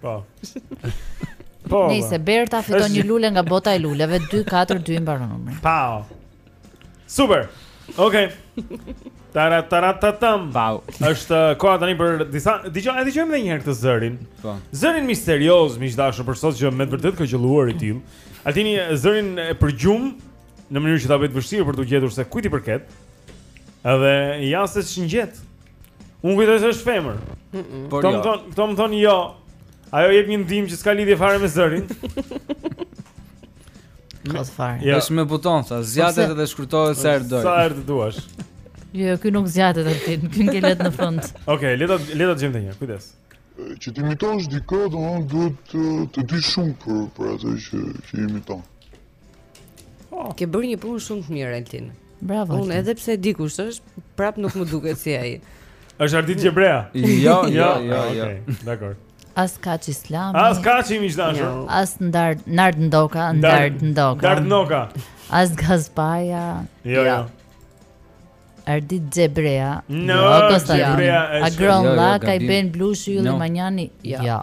Po. Po. Nëse Berta fiton një lule nga bota e luleve 242 i mbaron numri. Pau. Super. Okej. Okay. Tara tara tatam. Pau. Është uh, koha tani për disa dëgjoj edhe dëgjojmë edhe një herë këtë zërin. Po. Zërin misterioz, miq të dashur, për sot që me vërtet ka qelluar i tillë. Altini zërin e përgjum në mënyrë që ta bëjë të vështirë për t'u gjetur se kujt i përket. Edhe ja se ç'ngjet. Unë kujtoj se është femër. Mm Por jo. Thonë, thonë, thonë, jo. Ajo jep një ndihmë që s'ka lidhje fare me zërin. S'ka fare. Ja. Është me buton, tha, zgjatet edhe shkurtohet sa herë do. Sa herë të duash. Jo, jo, ky nuk zgjatet aty, ky ngelet në fund. Okej, okay, le ta le ta gjejmë një, kujdes. Që të imitosh dikë, domethënë duhet të, të dish shumë për për atë që që imiton. Oh. Ke bërë një punë shumë të mirë Altin. Bravo. Unë edhe pse e di kush është, prapë nuk më duket si ai. Është Ardit Gjebrea. Jo, jo, jo, jo. Dakord. As Kaç Islami. As Kaçi miq të dashur. Jo. As ndar Nard Ndoka, Nard Ndoka. Nard Ndoka. As Gaz Paja. Jo, jo. Ardit Gjebrea. No, jo, Gjebrea. Agron jo, jo, Llakaj Ben Blushi Ylli Manjani. Jo.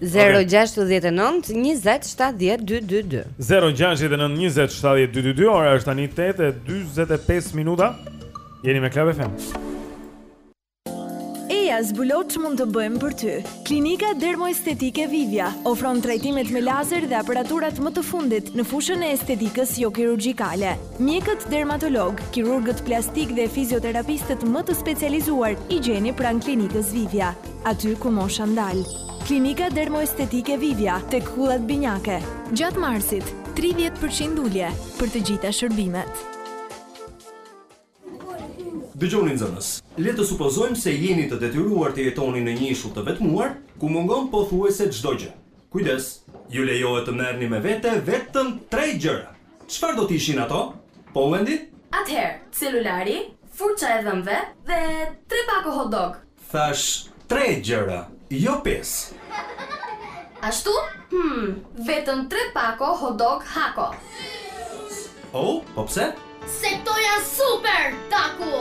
0-69-20-70-222 0-69-20-70-222 Ora është tani 8-25 minuta Jeni me Club FM Eja, zbulo ç'mund të bëjmë për ty Klinika Dermoestetike Vivja Ofron trajtimet me lazer dhe aparaturat më të fundit Në fushën e estetikës jokirurgjikale Mjekët dermatologë, kirurgët plastikë dhe fizioterapistët më të specializuar I gjeni pranë klinikës Vivja aty ku mosha ndal. Klinika Dermoestetike Vivja, tek Kullat Binjake. Gjatë marsit, tridhjetë për qind ulje për të gjitha shërbimet. Dëgjoni nxënës, le të supozojmë se jeni të detyruar të jetoni në një ishull të vetmuar, ku mungon pothuajse çdo gjë. Kujdes, ju lejohet të merrni me vete vetëm tre gjëra. Çfarë do të ishin ato? Po Vendi? Atëherë, celulari, furça e dhëmbëve dhe tre pako hot dog. Thashë tre gjëra, jo pesë. Ashtu? Hum, vetëm tre pako hot dog Hako. Oh, po pse? Se këto janë super, Taku!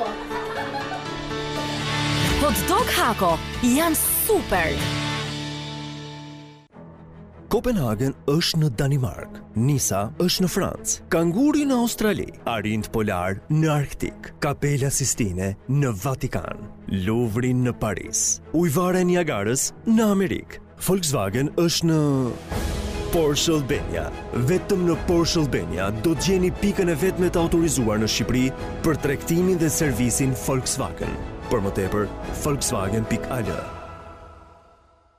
Hot dog Hako janë super! Kopenhagen është në Danimarkë, Nisa është në Francë, Kanguri në Australi, arinjtë polarë në Arktik, Kapela Sistine në Vatikan, Luvri në Paris, Ujëvara e Niagarës në Amerikë, Volkswagen është në... Porsche Albania. Vetëm në Porsche Albania do të gjeni pikën e vetme të autorizuar në Shqipëri për tregtimin dhe servisin Volkswagen. Për më tepër, volkswagen.al.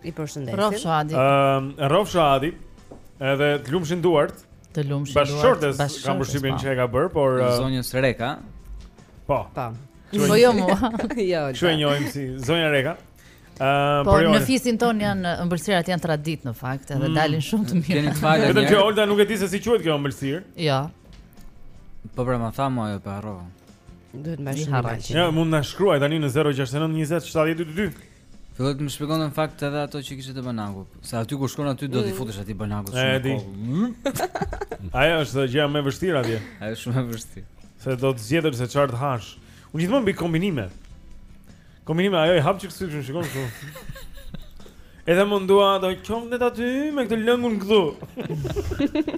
I përshëndesim. Rrofsh Adi. Ëm, uh, rrofsh Adi. Edhe të lumshin duart. Të lumshin duart. Bashkëshortes kam përshtypjen po. që e ka bër, por uh, zonja Reka. Po. Po. Po jo mua. Jo. Ju e njohim si zonja Reka. Uh, po në fisin ton janë ëmbëlsirat janë tradit në fakt edhe mm, dalin shumë të mirë. Vetëm që Olta nuk e di se si quhet kjo ëmbëlsir. Jo. Po pra më tha mua ajo provoja. Duhet me shkru. Ja, mund na shkruaj tani në 069 20 70 222. Filloi të më shpjegonte në fakt edhe ato që kishte te banaku, se aty ku shkon aty do t'i mm. futesh atij banakut si me kokë. Mm. Ajo është gjëja më e vështirë atje. Ajo është shumë e vështirë. Se do të zgjedhësh se çfarë të hash. Unë gjithmonë bëj kombinime. Kombinime ajo i hap çik këtu që shikon këtu. Edhe më ndaj dy qofte aty me këtë lëngun këtu.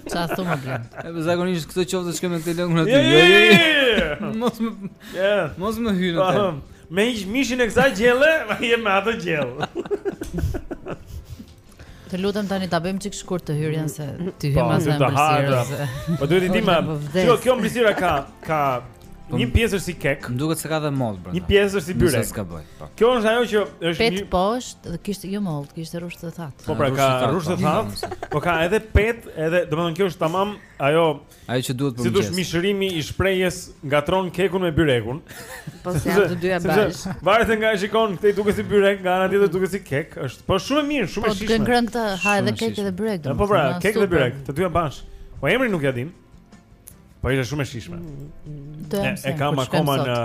Sa thon më blen. E po zakonisht këto qoftet shkojnë me këtë lëngun aty. Jo, jo, jo. Mos më. Ja. Mos më hyn atë. Më hiq mishin e kësaj gjelle, ma jep me atë gjell. Të lutem tani ta bëjmë çik shkurt hyrjen se ti po, hyjmë te ëmbëlsira. Po duhet ta dimë. Kjo kjo ëmbëlsira ka ka po, një pjesë si kek. Më duket se ka dhe moll brenda. Një pjesë është si byrek. Sa bëj. Po. Kjo është ajo që është pet poshtë dhe kishte jo moll, kishte rrush të thatë. Po pra ka rrush të thatë. Po ka edhe pet, edhe domethënë kjo është tamam ajo Ajo që duhet për mëngjes. Si të thuash mishërimi i shprehjes ngatërron kekun me byrekun. Po se janë të dyja bashk. Varet nga e shikon, këtej duket si byrek, nga ana tjetër duket si kek, është po shumë e mirë, shumë e shijshme. Po të ngrënë këtë, ha edhe kek edhe byrek. Po pra, kek dhe byrek, të dyja bashk. Po emrin nuk ja dim. Po ishte shumë e shijshme. Mm, mm, mm. E kam akoma në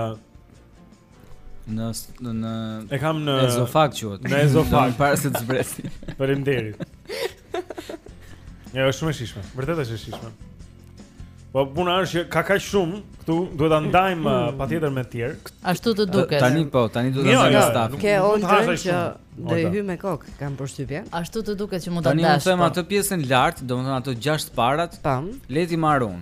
Në në e kam në ezofag quhet. Në ezofag para se të zbresi. Faleminderit. Ja, është shumë e shijshme. Vërtet është e shijshme. Po puna është që ka kaq shumë këtu duhet ta ndajmë mm. uh, patjetër me të tjerë. Ashtu të duket. Tani po, tani duhet ta ndajmë me staf. Ke Oltën që do i hyj me kok, kam përshtypjen. Ashtu të duket që mund ta ndash. Tani unë them po. atë pjesën lart, domethënë ato gjashtë parat. Tam. Le t'i marr unë.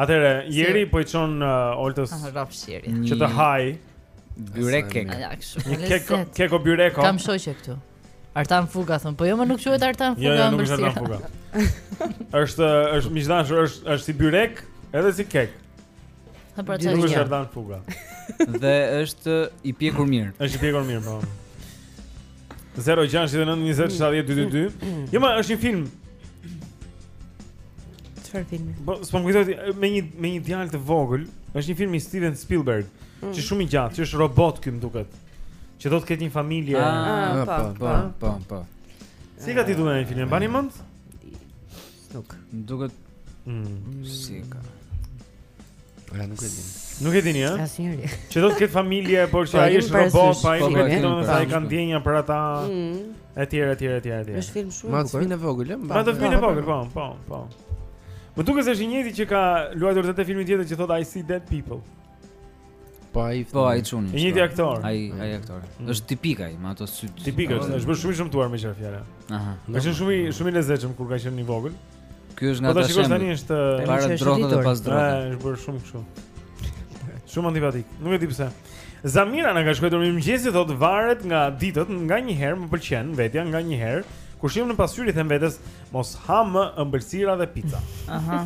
Atëherë, Jeri po i çon uh, Oltës. Rrofsh Jeri. Që të haj byrek kek. Një kek, keko byrek. Kam shoqe këtu. Artan Fuga thon, po jo më nuk quhet Artan Fuga. Jo, jo nuk është Artan Fuga. Është është miq të dashur, është është si byrek, edhe si kek. Po pra çaj. Nuk është Artan Fuga. Dhe është i pjekur mirë. Është i pjekur mirë, po. 0-6-9-20-70-222 Jo më është një film Çfarë filmi? Po, s'po më kujtohet me një me një djalë të vogël, është një film i Steven Spielberg, mm. që shumë i gjatë, që është robot ky më duket. Që do të ketë një familje. Ah, ah po, po, po, po. Si e ka titullin e filmit? Mbani mend? Nuk. Më duket mm. si ka. Ja nuk e di. Nuk e dini, ha? Asnjëri. Që do të ketë familje, por që po, ai është robot, pa ai nuk e di domosdoshmë se ai kanë ndjenja për ata. Mm. Etj, etj, etj, etj. Është film shumë. Me atë çunin e vogël, më. Me atë çunin e vogël, po, po, po. Më duket se është i njëjti që ka luajtur te filmi tjetër që thotë I see dead people. Po ai po ai çuni. I njëjti aktor. Ai ai aktor. Mm. Është tipik ai, me ato sy. Tipik është, është bërë shumë i shëmtuar me që ra fjala. Aha. Është shumë shumë i lezetshëm kur ka qenë i vogël. Ky është nga ata që tani është para drogës dhe pas drogës. Ai është bërë shumë kështu. Shumë antipatik. Nuk e di pse. Zamira na ka shkruar mirëmëngjesi thotë varet nga ditët, nganjëherë më pëlqen vetja, nganjëherë kur shihem në pasqyrë i them vetes mos ha më ëmbëlsira dhe pica. Aha.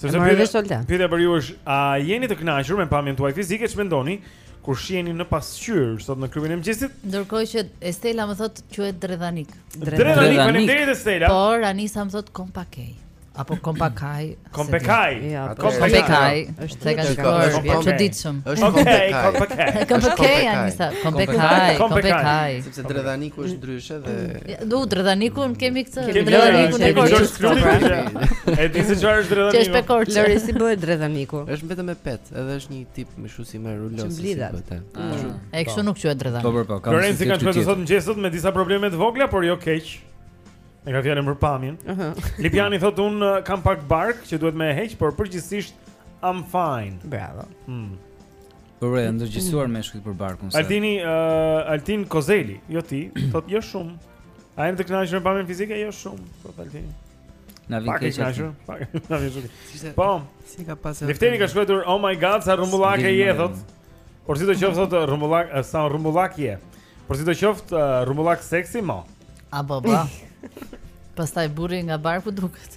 Sepse pyetja, pyetja për ju është, a jeni të kënaqur me pamjen tuaj fizike, ç'mendoni? kur shiheni në pasqyrë sot në klubin e mëngjesit. Ndërkohë që Estela më thot quhet Dredhanik. Dredhanik, faleminderit Estela. Por Anisa më thot Kompekaj. Apo Kompakaj. Kompakaj. Ja, po, Kompakaj. Është tek ajo kohë, po çuditshëm. Është Kompakaj. Kompakaj Anisa, Kompakaj, Kompakaj. Sepse Dredhaniku është ndryshe. dhe do mm. dredhanikun mm. kemi këtë dredhanikun e Korçës. E di se çfarë është dredhaniku? Ç'është korçë? Lori si bëhet dredhaniku? Është vetëm me petë, edhe është një tip më shumë si me rulos si bëhet. Ah. E kështu po. nuk quhet dredhanik. Po po po. Lorenci ka thënë sot mëngjes sot me disa probleme të vogla, por jo keq. E ka fjalën për pamjen. Lipjani thotë un uh, kam pak bark që duhet me e heq, por përgjithsisht I'm fine. Bravo. Mm. Po re, janë ndërgjësuar meshkujt për barkun. Altini, uh, Altin Kozeli, jo ti, thot jo shumë. A janë të kënaqur me pamjen fizike? Jo shumë, thot Altini. Na vjen keq. Pak kënaqur, pak. Na vjen shumë. Po. Si ka pasur? Lefteri ka shkruar, "Oh my god, sa rrumbullake je thot." Por si do qoftë thot rrumbullak, sa rrumbullak je. Por si do qoftë uh, rrumbullak seksi mo. A po po. Pastaj burri nga barku duket.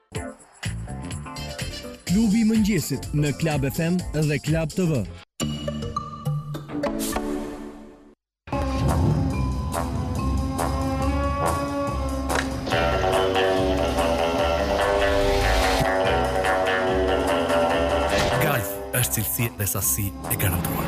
Klubi i mëngjesit në Club FM dhe Club TV. Gulf është cilësi dhe sasi e garantuar.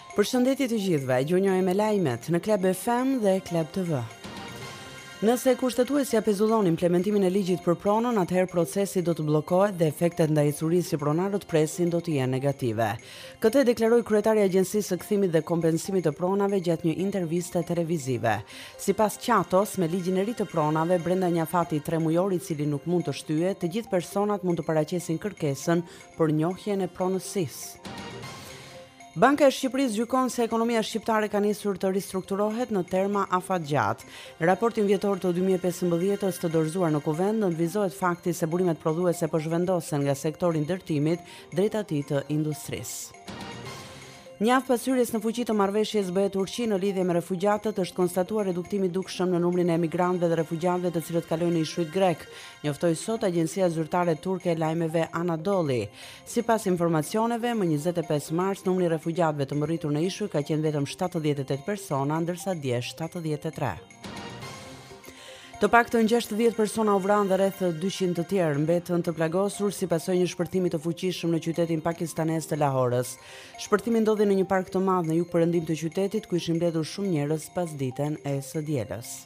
Përshëndetje të gjithëve, vijojmë me lajmet në Klab FM dhe Klab TV. Nëse kushtetuesja pezullon implementimin e ligjit për pronën, atëherë procesi do të bllokohet dhe efektet ndaj ecurisë që pronarët presin do të jenë negative. Këtë e deklaroi kryetarja e Agjencisë së Kthimit dhe Kompensimit të Pronave gjatë një interviste televizive. Sipas Qatos, me ligjin e ri të pronave, brenda një afati tremujor i cili nuk mund të shtyhet, të gjithë personat mund të paraqesin kërkesën për njohjen e pronësisë. Banka e Shqipërisë gjykon se ekonomia shqiptare ka nisur të ristrukturohet në terma afatgjatë. Në raportin vjetor të dy mijë e pesëmbëdhjetës të dorëzuar në Kuvend, nënvizohet fakti se burimet prodhuese po zhvendosen nga sektori i ndërtimit drejt atij të industrisë. Një javë pas hyrjes në fuqi të Marrëveshjes BE-Turqi në lidhje me refugjatët, është konstatuar reduktim i dukshëm në numrin e emigrantëve dhe refugjatëve të cilët kalojnë në ishujt grekë, njoftoi sot agjencia zyrtare turke e lajmeve Anadoli. Sipas informacioneve, më njëzet e pesë mars numri i refugjatëve të mbërritur në ishuj ka qenë vetëm shtatëdhjetë e tetë persona, ndërsa dje shtatëdhjetë e tre. Të paktën 60 persona u vranë dhe rreth 200 të tjerë mbetën të plagosur si pasojë e një shpërthimi të fuqishëm në qytetin pakistanez të Lahorës. Shpërthimi ndodhi në një park të madh në jugperëndim të qytetit, ku ishin mbledhur shumë njerëz pasditen e së dielës.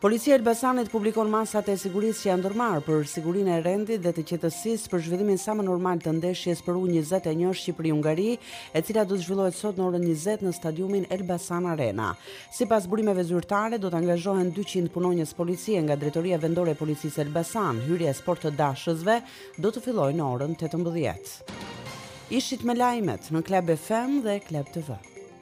Policia e Elbasanit publikon masat e sigurisë që janë ndërmarrë për sigurinë e rendit dhe të qetësisë për zhvillimin sa më normal të ndeshjes për U21 Shqipëri-Hungari, e cila do të zhvillohet sot në orën 20 në stadiumin Elbasan Arena. Sipas burimeve zyrtare, do të angazhohen 200 punonjës policie nga Drejtoria Vendore e Policisë Elbasan. Hyrja e sportdashësve do të fillojë në orën 18. Ishit me lajmet në Club FM dhe Club TV.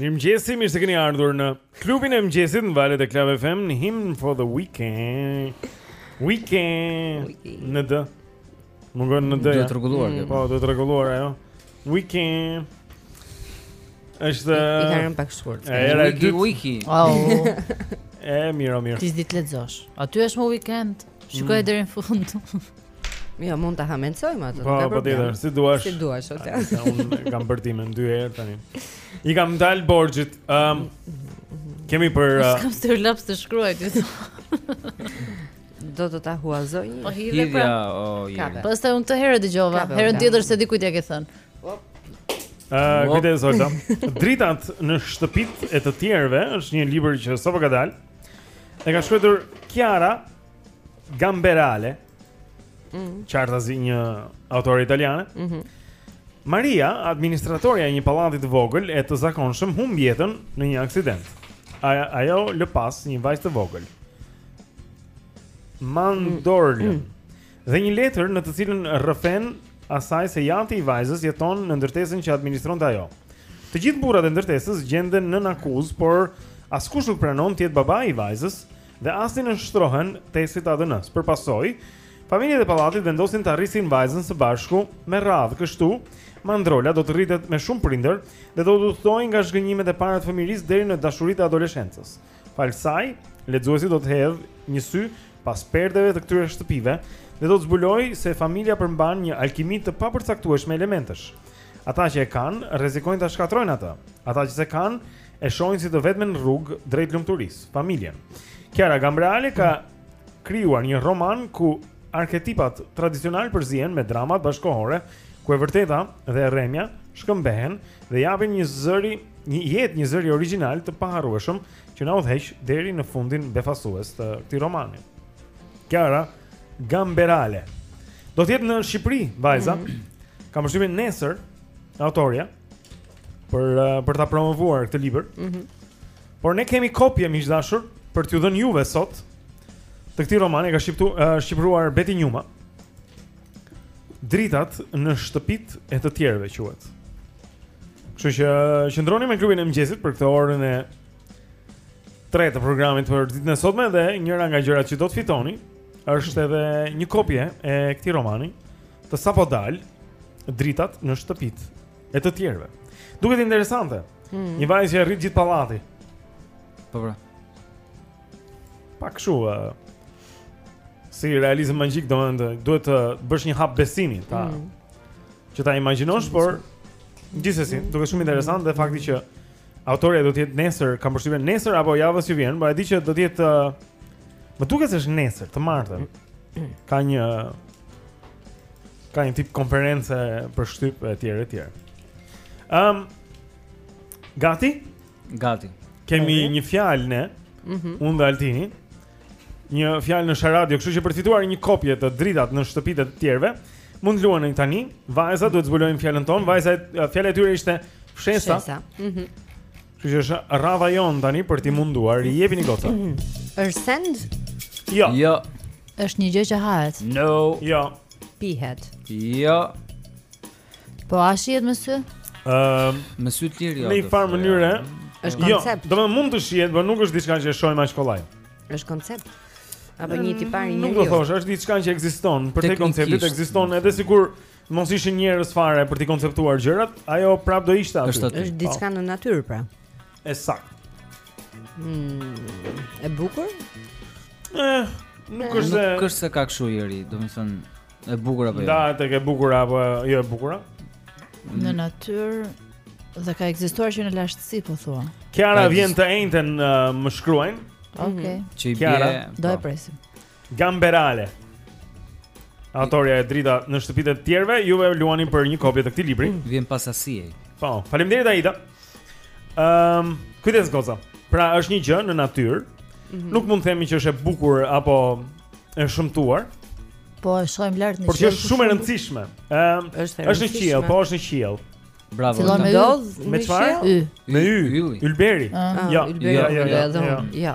Mirëmëngjes, mirë se keni ardhur në klubin e mëngjesit në valët e Club FM, me Hymn for the weekend. Weekend. Në dë. Mungon në dë. Do rregulluar mm. kjo. Po, duhet rregulluar ajo. Weekend. Është I kanë pak shkurt. Era e dytë. Wiki. Oh. E mirë, mirë. Ti s'di të lexosh. Aty është më weekend. Shikoje mm. deri në fund. Jo, mund ta hamencojmë atë. Po, po ti, si duash. Si duash, ose. Ja, unë kam bërë timen dy herë tani. I kam dalë borxhit. Ëm um, kemi për uh, Kam stilolaps të shkruaj ty. Do të ta huazoj. Po hidhe pra. O, yeah. Pastaj unë një herë dëgjova. Herën tjetër se dikujt ia ke thënë. Po. Ë, kujdes Olta. Dritat në shtëpitë e të tjerëve është një libër që sapo ka dalë. E ka shkruar Kiara Gamberale. Mm. Qartazi një autore italiane. Mhm. Mm Maria, administratorja e një pallati të vogël e të zakonshëm, humb jetën në një aksident. Aja, ajo lë pas një vajzë të vogël. Mandorlën. Mm. Mm. Dhe një letër në të cilën i rrëfen asaj se i ati i vajzës jeton në ndërtesën që administronte ajo. Të gjithë burrat e ndërtesës gjenden nën akuzë, por askush nuk pranon të jetë babai i vajzës, dhe as t'i nënshtrohen testit të ADN-së. Për pasojë, familjet e pallatit vendosin ta rrisin vajzën së bashku me rradhë. Kështu, Mandorla do të rritet me shumë prindër dhe do të udhëtojë nga zhgënjimet e para të fëmijërisë deri në dashuritë e adoleshencës. Falë saj, lexuesi do të hedhë një sy pas perdeve të këtyre shtëpive dhe do të zbulojë se familja përmban një alkimi të papërcaktueshme elementësh. Ata që e kanë rrezikojnë ta shkatërrojnë atë. Ata që s'e kanë, e shohin si të vetmen rrugë drejt lumturisë, familjen. Kiara Gamberale ka krijuar një roman ku arketipat tradicional përzihen me dramat bashkëkohore, ku e vërteta dhe e rremja shkëmbehen dhe japin një zëri, një jetë, një zëri origjinal të paharrueshëm që na udhëheq deri në fundin befasues të këtij romani. Kiara Gamberale. Do të jetë në Shqipëri, vajza. Mm -hmm. Kam përshtypjen nesër, autorja. për uh, për ta promovuar këtë libër. Mhm. Mm Por ne kemi kopje miq të dashur për t'ju dhënë juve sot të këtij romani, e ka shqiptu, uh, shqipruar Beti Njuma. Dritat në shtëpitë e të tjerëve quhet. Kështu që qëndroni me klubin e mëngjesit për këtë orën e tretë të programit për ditën e sotme dhe njëra nga gjërat që do të fitoni është edhe një kopje e këtij romani të sapodalë Dritat në shtëpitë e të tjerëve. Duket interesante. Hmm. Një vajzë që e rrit gjithë pallati. Po pra. Pak kshu, uh, si realizëm magjik do të duhet të bësh një hap besimi, ta. Hmm. Që ta imagjinosh, por gjithsesi, hmm. duket shumë interesant dhe fakti që autorja do të jetë nesër, kam përshtypjen nesër apo javës që vjen, por e di që do të jetë uh, më duket se është nesër, të martën. Hmm. Ka një ka një tip konference për shtyp e tjerë e tjerë. Ëm um, gati? Gati. Kemi okay. një fjalë ne. Mhm. Mm unë dhe Altini. Një fjalë në Sharadio, kështu që për të fituar një kopje të dritat në shtëpitë e të tjerëve, mund të luani tani. Vajza duhet të zbulojmë fjalën tonë. Vajza fjala e tyre ishte fshesa. Fshesa. Mhm. Mm Kështu që është radha jonë tani për t'i munduar, i jepini goca. Ësht send? Jo. Jo. Është një gjë që hahet. No. Jo. Pihet. Jo. Po a shihet me sy? Ëm, me sy të lirë jo. Në një farë mënyre. Është jo, koncept. Jo, domethënë mund të shihet, por nuk është diçka që e shohim aq kollaj. Është koncept. Apo një tipar i njeriu. Nuk do thosh, është diçka që ekziston, përtej konceptit ekziston edhe sikur Mos ishin njerëz fare për t'i konceptuar gjërat, ajo prap do ishte aty. Është është diçka po. në natyrë pra. E saktë. Mm, e bukur? Eh, nuk është se nuk është se ka kështu Jeri, domethënë e bukur apo jo. Da, tek e bukur apo jo e bukur. Në natyrë dhe ka ekzistuar që në lashtësi po thua. Kiara vjen të enjten uh, më shkruajnë. Okej. Okay. Mhm. Kiara, do e po. presim. Gamberale. Autorja e drita në shtëpitë e të tjerëve, ju luani për një kopje të këtij libri. Vjen pas asijej. Po, faleminderit Aida. Ehm, um, kujdes goca. Pra është një gjë në natyrë. Mm -hmm. Nuk mund të themi që është e bukur apo e shëmtuar. Po e shohim lart në qiell. Por që është shumë e rëndësishme. Ëm, um, është në qiell, po është në qiell. Bravo. Fillon me yll, me çfarë? Y. Me y. Ylberi. Ah, ah, jo, jo, jo, jo, jo.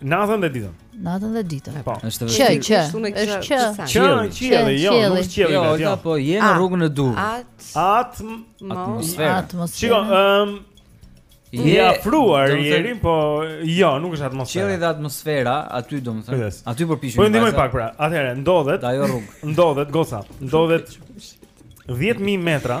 Natën dhe ditën. Natën dhe ditën. Po. Është që që është që. Që qielli, jo, nuk është qielli vetë. Jo, po je në rrugën e duhur. At at atmosfera. Atmosfera. Ëm Je afruar Jeri, po jo, nuk është atmosfera. Qielli dhe atmosfera aty domethënë. Aty përpiqen. Po ndihmoj pak pra. Atëherë ndodhet. Ajo rrugë. Ndodhet goca. Ndodhet 10000 metra.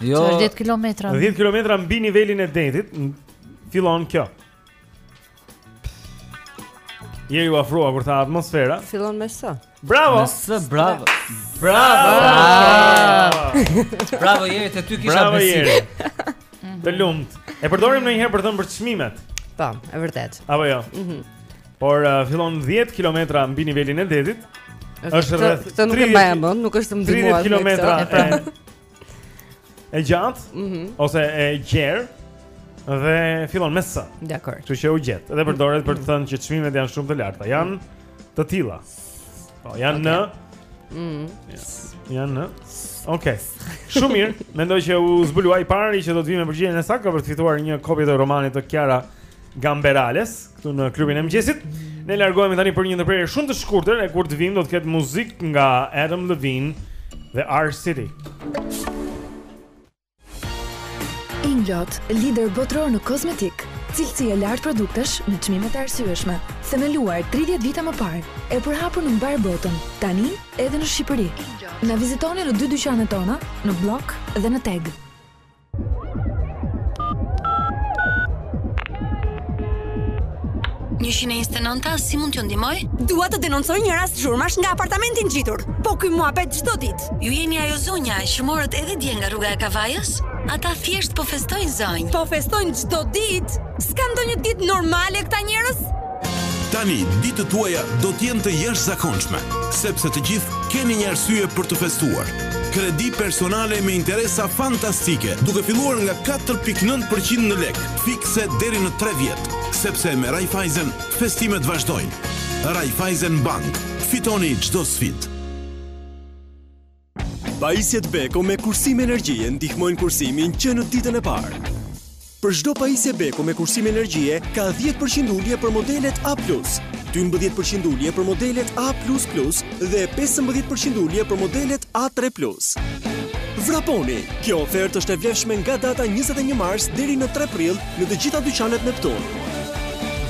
Jo. Çfarë 10 kilometra? 10 kilometra mbi nivelin e detit fillon kjo. Jeri iu afrua kur tha atmosfera. Fillon me s. Bravo. Me s, bravo. Bravo. Bravo Jeri te ty kisha besim. Mhm. Të lumt. E përdorim ndonjëherë për të thënë për çmimet. Po, e vërtetë. Apo jo. Mhm. Por uh, fillon 10 kilometra mbi nivelin e detit. Është rreth. Këtë nuk e mbaj mend, nuk është më ndihmuar. 30 kilometra. e gjatë mm -hmm. ose e gjerë dhe fillon me s. Dakord. Kështu që u gjet. Dhe përdoret për të thënë që çmimet janë shumë të larta. Janë mm -hmm. të tilla. Po janë okay. në Mhm. Janë në. Okej. Shumë mirë. Mendoj që u zbulua. I pari që do të vijë me përgjigjen e saktë për të fituar një kopje të romanit të Kiara Gamberales këtu në klubin e mëngjesit. Ne largohemi tani për një ndërprerje shumë të shkurtër e kur të vijmë do të ketë muzikë nga Adam Levine dhe R City. Inglot, lider botëror në kozmetikë, cilësi e lartë produktesh me çmime të arsyeshme, themeluar 30 vite më parë, e përhapur në mbarë botën, tani edhe në Shqipëri. Na vizitoni në dy dyqanet tona, në Bllok dhe në TEG. Nënta, si mund t'ju ndihmoj? Dua të denoncoj një rast zhurmash nga apartamenti ngjitur. Po ky muhabet çdo ditë. Ju jeni ajo zonja që morët edhe dje nga rruga e Kavajës? Ata thjesht po festojnë zonjë. Po festojnë çdo ditë? S'ka ndonjë ditë normale këta njerëz? Tani ditët tuaja do të jenë të jashtëzakonshme, sepse të gjithë keni një arsye për të festuar. Kredi personale me interesa fantastike, duke filluar nga 4.9% në lekë, fikse deri në 3 vjet, sepse me Raiffeisen festimet vazhdojnë. Raiffeisen Bank, fitoni çdo sfidë. Pajisjet Beko me kursim energjie ndihmojnë kursimin që në ditën e parë. Për çdo pajisje Beko me kursim energjie ka 10% ulje për modelet A+, 12% ulje për modelet A++ dhe 15% ulje për modelet A3+. Vraponi! Kjo ofertë është e vlefshme nga data 21 mars deri në 3 prill në të gjitha dyqanet Neptun.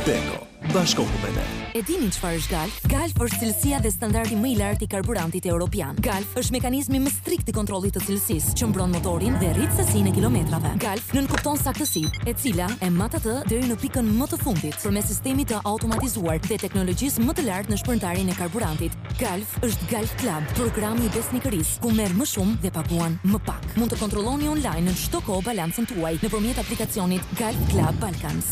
Beko Bashko kupëtë. E dini çfarë është Galf? Galf është cilësia dhe standardi më i lartë i karburantit europian. Galf është mekanizmi më strikt i kontrollit të cilësisë, që mbron motorin dhe rrit sasinë e kilometrave. Galf nënkupton saktësi, e cila e mat atë deri në pikën më të fundit përmes sistemit të automatizuar dhe teknologjisë më të lartë në shpërndarjen e karburantit. Galf është Galf Club, programi i besnikërisë, ku merr më shumë dhe paguan më pak. Mund të kontrolloni online në çdo kohë balancën tuaj nëpërmjet aplikacionit Galf Club Balkans.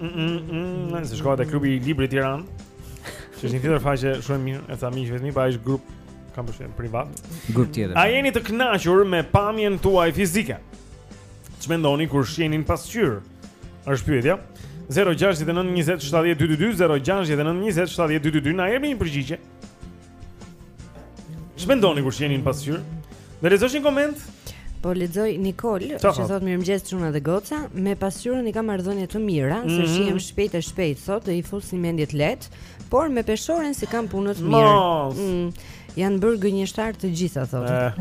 Mm, mm, mm, mm. Se shkoj te Klubi i Librit Tiranë Që është një tjetër faqe shumë e mirë E tha miqve të mi, po është grup Kam përshtypjen privat Grup tjetër A jeni të kënaqur me pamjen tuaj fizike Ç'mendoni kur shiheni në pasqyrë është pyetja 069 20 70 222 069 20 70 222 Na jepni një përgjigje Ç'mendoni kur shiheni në pasqyrë? Do lexosh një koment? Po lexoj Nikol, që thotë mirëmëngjes çuna dhe goca, me pasqyrën i kam marrëdhënie të mira, mm -hmm. se mhm. shihem shpejt e shpejt thotë dhe i fus një mendje të lehtë, por me peshoren s'i kam punët mirë. Mm, janë bërë gënjeshtare të gjitha thotë. Eh.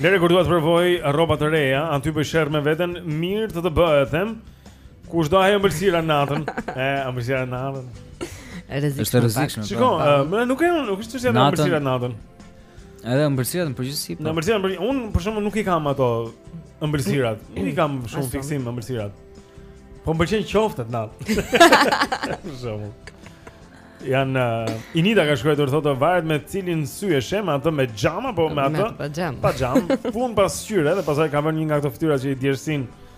Lere kur dua të provoj rroba të reja, aty bëj sherr me veten, mirë të të bëhet, them. Kush do hajë ëmbëlsira natën? E, ëmbëlsira natën. Është e rrezikshme. Po. Shiko, më nuk e nuk është çështja e ëmbëlsira natën. Edhe ëmbëlsirat në përgjithësi. Po. Në ëmbëlsira, po unë për shembull nuk i kam ato ëmbëlsirat. Nuk i kam shumë fiksim ëmbëlsirat. Po më pëlqejnë qoftet natën. Për shembull. Jan uh, Inida ka shkruar thotë varet me cilin sy e sheh, me atë me xham apo me atë pa xham. Pa xham. Punë pasqyre dhe pastaj ka vënë një nga ato fytyra që i djersin.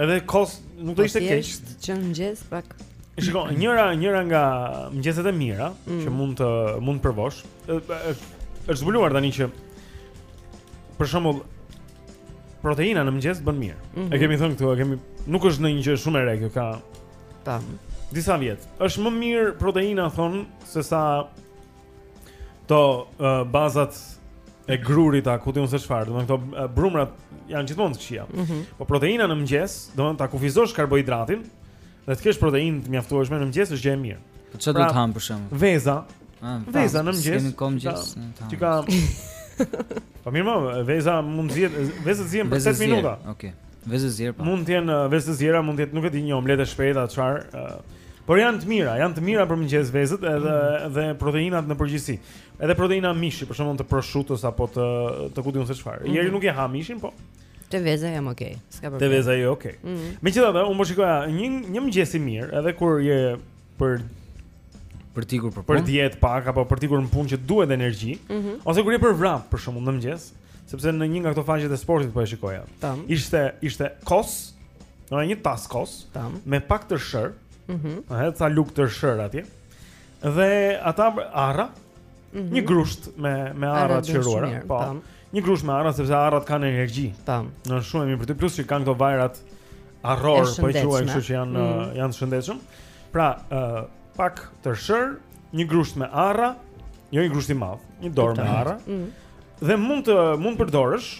Edhe kos nuk do ishte keq. Në mëngjes pak. Shiko, njëra njëra nga mëngjeset e mira mm. që mund të mund të provosh, është zbuluar tani që për shembull proteina në mëngjes bën mirë. Mm -hmm. E kemi thënë këtu, e kemi nuk është ndonjë gjë shumë e re kjo ka. Tam. Disa vjet. Është më mirë proteina thonë sesa këto uh, bazat e grurit a ku di unë se çfarë, domethënë këto brumrat janë gjithmonë të këqija. Mm -hmm. Po proteina në mëngjes, domethënë ta kufizosh karbohidratin dhe të kesh proteinë të mjaftueshme në mëngjes është gjë e mirë. Po çfarë pra, do të hamë për shembull? Veza. Ah, veza në mëngjes. Kemi kohë mëngjes. Ti ka Po mirë, veza mund të zihet, vezët zihen për 7 minuta. Okej. Okay. Vezë e zier pra. Po. Mund të jenë uh, vezë të ziera, mund të jetë nuk e di një omletë e shpejtë a çfarë. Uh, por janë të mira, janë të mira për mëngjes vezët edhe mm. dhe proteinat në përgjithësi. Edhe proteina mishi, për shembull të proshutës apo të të ku di unë se çfarë. Mm -hmm. Eri nuk e ha mishin, po. Te veza jam okay. S'ka problem. Te veza je okay. Mm -hmm. Megjithatë, unë po shikoja një një mëngjes i mirë, edhe kur je për për t'ikur për punë. Për dietë pak apo për t'ikur në punë që duhet energji, mm -hmm. ose kur je për vrap për shembull në mëngjes, sepse në një nga këto faqet e sportit po e shikoja. Tam. Ishte ishte kos, në një tas kos, Tam. me pak tërshërë. Mhm. Mm Ëh, ca lugë tërshërë atje. Dhe ca arra, mm -hmm. një grusht me me arra të qëruara, po. Tam. Një grusht me arra sepse arrat kanë energji. Tam. Janë shumë mirë për ty plus që kanë këto vajrat arrorë po quhen, kështu që janë mm. janë të shëndetshëm. Pra, uh, pak tërshërë, një grusht me arra, jo një grusht i madh, një dorë me arra. Mm. Dhe mund të mund përdorësh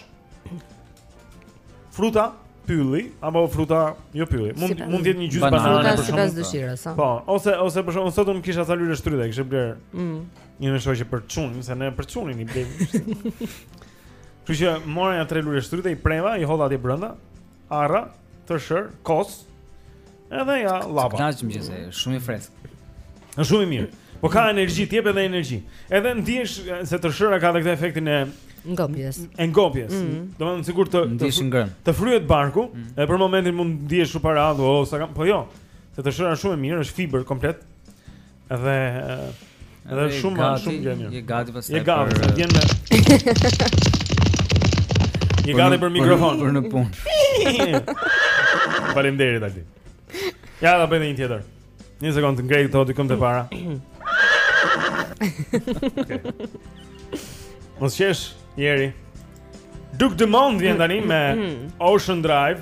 fruta pylli apo fruta jo pylli. Mund si mund të jetë një gjysmë banane për shembull sipas dëshirës, Po, ose ose për shembull sot unë kisha ca luleshtrydhe, kishte blerë. Mm. Ime shoqe për çunin, se ne për çunin i blejmë. Kështu që mora nja tre luleshtrydhe i preva, i hodha atje brenda. Arra, tërshërë, kos. Edhe ja llapa. Kënaq mëngjesi, shumë i freskët. Është shumë i mirë. Po ka energji, të jep edhe energji. Edhe ndihesh se tërshëra ka edhe këtë efektin e ngopjes. E ngopjes. Mm -hmm. Domethënë sikur të ndihesh ngrën. Të fryhet barku, mm -hmm. edhe për momentin mund ndihesh shumë para, oh, sa kam, po jo. Se tërshëra është shumë e mirë, është fibër komplet. Dhe Edhe dhe shumë gati, shumë gjë e mirë. Je gati pastaj. Je gati, sa gjen me. Je gati për mikrofon. Për në punë. Faleminderit Aldi. Ja, do bëj një tjetër. Një sekondë, ngrej këto dy këngë para. Okay. Mos qesh, Eri. Duke Dumont vjen tani me mm. Ocean Drive.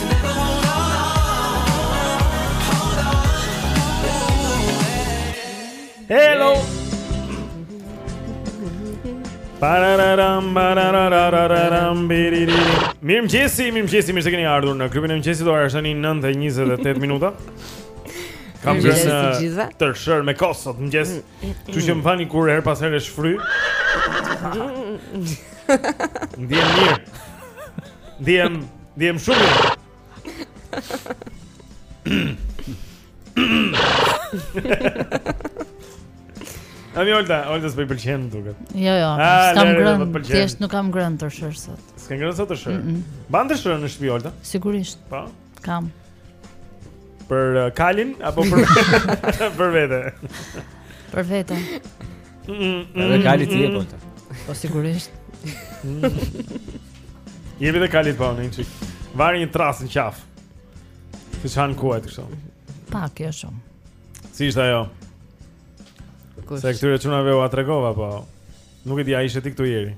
Hello. Parararam parararararam biriri. Mirëmëngjesi, mirëmëngjesi, mirë se keni ardhur në klubin e mëngjesit. Ora është tani 9:28 minuta. Kam Mirëmëngjes të gjithëve. tërshërë me kos sot mëngjes. Kështu që më falni kur herë pas herë shfryj. Ndihem mirë. Ndihem Ndihem shumë mirë. Ama Olta, Olta s'po i pëlqen duket. Jo, jo, ah, s'kam ngrënë, po thjesht nuk kam ngrënë tërshërë sot. S'ka ngrënë sot tërshërë. Mban tërshërë në shtëpi Olta? Sigurisht. Po. Kam. Për uh, kalin apo për për vete? Për vete. Edhe kalit ia bën të. Po sigurisht. Je vetë Kali po në çik. Vari një trastë në qafë. Si ç'han kuajt kështu? Pa kjo shumë. Si ishte ajo? Kush? Se këtyre çunave ua tregova po. Nuk e di, a ishe ti këtu Jeri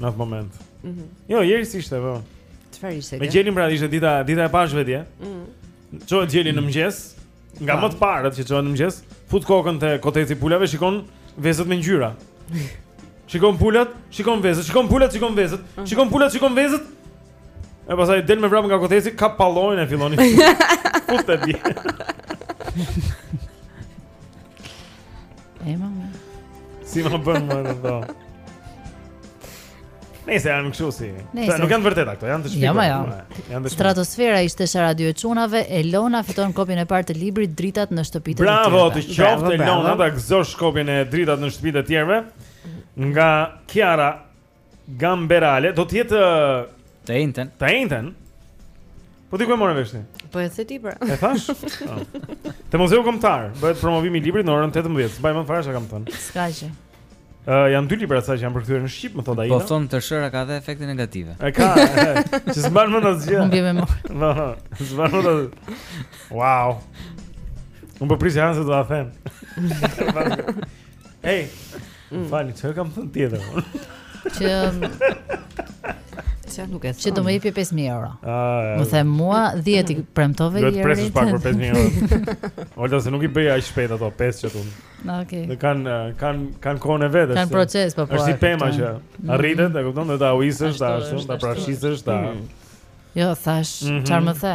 Në atë moment mm -hmm. Jo, Jeri s'ishte, po Çfarë ishte Me gjelin pra, ishte dita, dita e Pashkëve dje mm -hmm. Çohet gjeli në mëngjes Nga më të parët që çohet në mëngjes Fut kokën te koteci pulave, shikon vezët me ngjyra Shikon pulat, shikon vezët, shikon pulat, shikon vezët, mhm. shikon pulat, shikon vezët. E pastaj del me vrap nga koteci, kap palloin e fillon fut e bjer. E ma më Si ma bën më në do Nëse janë kështu si. Nëse nuk janë vërtet ato, janë të shpikur. Jo, ma jo. Janë të Stratosfera ishte sa radio e çunave, Elona fiton kopjen e parë të librit Dritat në shtëpitë e të tjerëve. Bravo, të qoftë Elona, ta gëzosh kopjen e Dritat në shtëpitë e të tjerëve nga Kiara Gamberale do të jetë të enjten. Të enjten. Po ti ku e more vesh ti? Po e the ti pra. E thashë? Oh. Te muzeu kombëtar bëhet promovimi i librit në orën 18. S'mbaj mend fare ça kam thënë. S'ka gjë. Ë uh, janë dy libra sa që janë përkthyer në shqip, më thotë ai. Po thonë tërshëra ka dhe efekte negative. E ka. Që s'mban mend asgjë. Nuk jemi më. Po, s'mban mend. Wow. Unë po prisja hanë se do ta them. Ej. Mm. Fali, çfarë kam thënë tjetër? Që Çfarë nuk ke thënë. Që do më jepje 5000 euro. Më the mua 10 i premtove Jerit. Do të presësh pak për 5000 euro. Olta se nuk i bëj aq shpejt ato 5 që thua. Na okay. Ne kanë kanë kanë kohën e vetes. Kanë proces po po. Është si pema që mm. rritet, e kupton, do ta ujisësh, ta ashtu, ta prashitësh, ta. Mm. Jo, thashë, mhm. çfarë më the?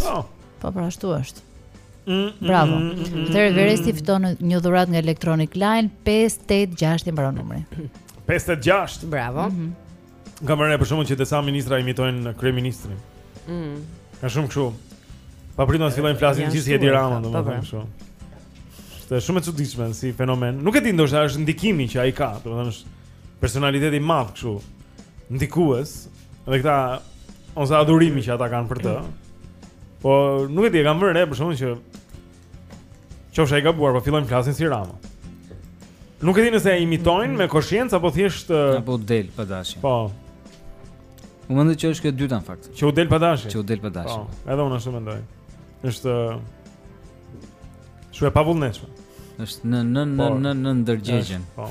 Po. Po pra ashtu është. Mm, mm, Bravo. Mm, mm, mm, Atëherë mm. Oresti mm. fiton një dhuratë nga Electronic Line 586 i mbaron numri. 586. Bravo. Mm -hmm. Kam vënë re faktin që disa ministra imitojnë kryeministrin. Mhm. Ka shumë kështu. Papritur të fillojnë flasin të gjithë si Edi Rama, po, domethënë pra. kështu. Është shumë e çuditshme si fenomen. Nuk e di ndoshta është ndikimi që ai ka, domethënë është personaliteti i madh kështu. Ndikues, Dhe këta ose adhurimi që ata kanë për të. Po nuk e di, e kam vënë re për shembull që qofsha i gabuar, po fillojnë flasin si Rama. Nuk e di nëse e imitojnë me koshiencë apo thjesht apo del pa dashje. Po. Unë mendoj që është kjo e dyta në fakt. Që u del pa dashje. Që u del pa dashje. Po, edhe unë ashtu mendoj. Është shumë e pavullnetshme. Është në në në po. në në ndërgjegjen. Po.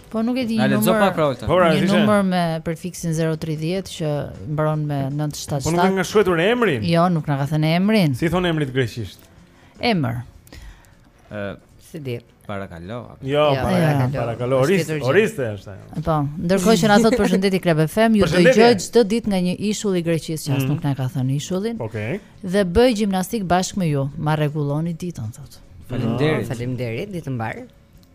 Po nuk e di numrin. Lexo pak Olta. Po, një numër me prefiksin 030 që mbaron me 977. Po nuk e ka shkruar emrin? Jo, nuk na ka thënë emrin. Si thon emrit greqisht? Emër. Ë, si di. Para kalo. Jo, jo para ja, kalo. Para kalo. Oriste, oriste është ajo. Po, ndërkohë që na thot përshëndetje Krab FM, ju dëgjoj çdo ditë nga një ishull i Greqisë, që as mhm. nuk na ka thënë ishullin. Okej. Okay. Dhe bëj gjimnastik bashkë me ju. Ma rregulloni ditën, thot. Faleminderit. Faleminderit, ditë mbarë.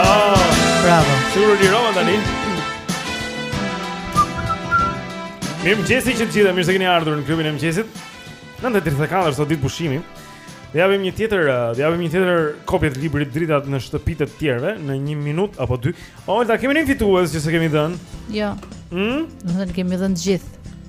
Oh, bravo. Suru di Roma tani. Mirëmëngjesi të gjithë, mirë se keni ardhur në klubin e mëngjesit 9.34 është ditë pushimi Dhe japim një tjetër, uh, dhe japim një tjetër kopje të librit dritat në shtëpitë e të tjerëve Në një minut apo dy Olta, kemi një fitues që s'e kemi dhënë Jo mm? Ne kemi dhënë gjithë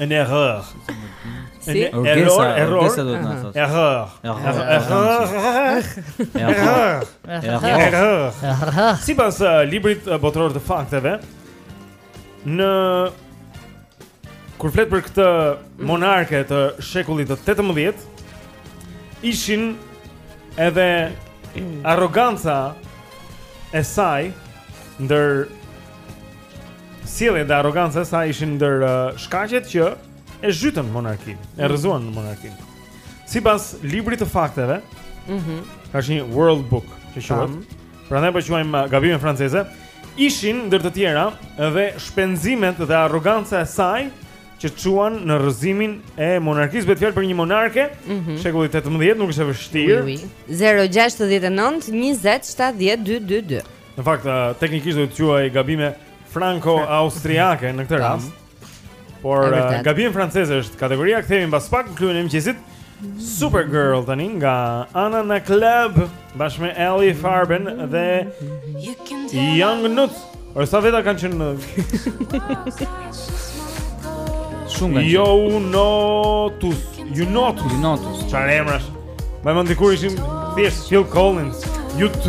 Une erreur. Si? Erreur, erreur. Kesa do të na thotë? Erreur. Erreur. Erreur. Sipas uh, librit uh, botëror të fakteve, në kur flet për këtë monarke të shekullit të 18, ishin edhe arroganca e saj ndër Sjelljet dhe arroganca e saj ishin ndër uh, shkaqet që e zhytën monarkinë, e mm. rrëzuan monarkinë. Sipas librit të fakteve, ëh, mm ka një World Book që quhet. Prandaj po quajmë uh, gabime franceze. Ishin ndër të tjera edhe shpenzimet dhe arroganca e saj që çuan në rrëzimin e monarkisë bëhet fjalë për një monarke mm -hmm. shekullit 18 nuk është e vështirë. Oui, oui. 069 20 70 222. Në fakt, teknikisht do të quaj gabime franko-austriake në këtë rast. Por gabime franceze është kategoria kthehemi mbas pak në klubin e mëngjesit. Supergirl tani nga Anna Naklab bashkë me Alle Farben dhe Younotus. Ore sa veta kanë qenë në Shumë kanë. Younotus, you not, you not. Çfarë emrash? Më mund të kur ishim thjesht Phil Collins, U2.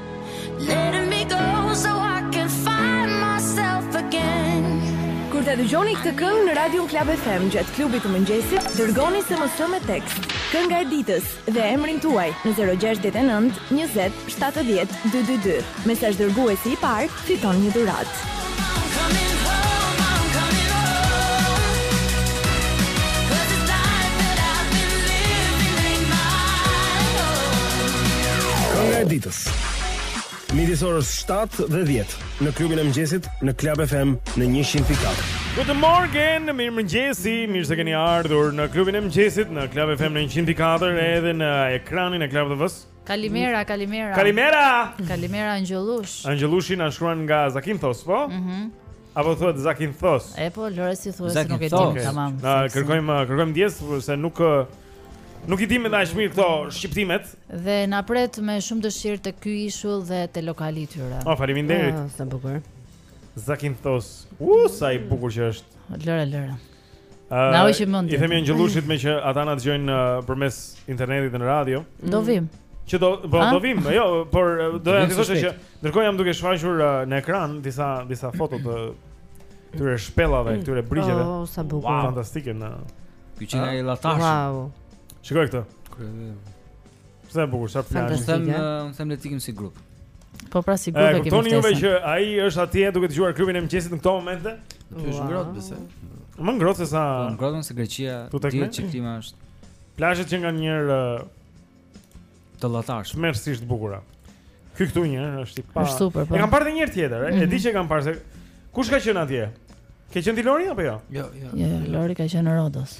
Kur ta dëgjoni këtë këngë në Radion Klab FM gjatë klubit të mëngjesit, dërgoni SMS me tekst, kënga e ditës dhe emrin tuaj në 069 20 70 222. Mesazhdërguesi i parë Fiton një dhuratë! Kënga e ditës. Midis orës 7 dhe 10 në klubin e mëngjesit në Club FM në 100.4. Good morning, mirëmëngjesi, mirë se keni ardhur në klubin e mëngjesit në Club FM në 104 edhe në ekranin e Club TV-s. Kalimera, kalimera. Kalimera. Kalimera Angjëllush. Angjëllushi na shkruan nga Zakinthos, po? Mhm. Mm Apo thuhet Zakinthos. E po, Lore si thuhet se nuk e di tamam. Na kërkojmë, kërkojmë ndjesë se nuk Nuk i dimë dhe aq mirë këto shqiptimet. Dhe na pret me shumë dëshirë te ky ishull dhe te lokali i tyre. Oh, faleminderit. Ah, sa bukur. Zakinthos. U sa i bukur që është. Lëra, lëra. Na hoqi mendjen. I themi Angjëllushit meqë ata na dëgjojnë uh, përmes internetit në radio. Mm. Do vim. Që do po do vim, jo, por uh, doja të thosha që ndërkohë jam duke shfaqur uh, në ekran disa disa foto të këtyre shpellave, mm. këtyre brigjeve. Oh, sa bukur. Wow. Fantastike në. Ky që është llahtar. Wow. Shikoje këtë. Sa e bukur, s'ka fjalë. Unë them, unë them le të ikim si grup. Po pra si grup e kemi. Kuptoni juve që ai është atje duke dëgjuar klubin e mëngjesit në këto momente? Aty është ngrohtë besoj? Më ngrohtë se sa. Po ngrohtë se Greqia dihet që klima është. Plazhet që kanë janë të llahtarshme. Tmerrësisht të bukura. Ky këtu një është i pa. Është super. Po. E kam parë një herë tjetër, e di që e kam parë se kush ka qenë atje? Ke qenë ti Lori apo jo? Jo, jo. Jo, Lori ka qenë në Rodos.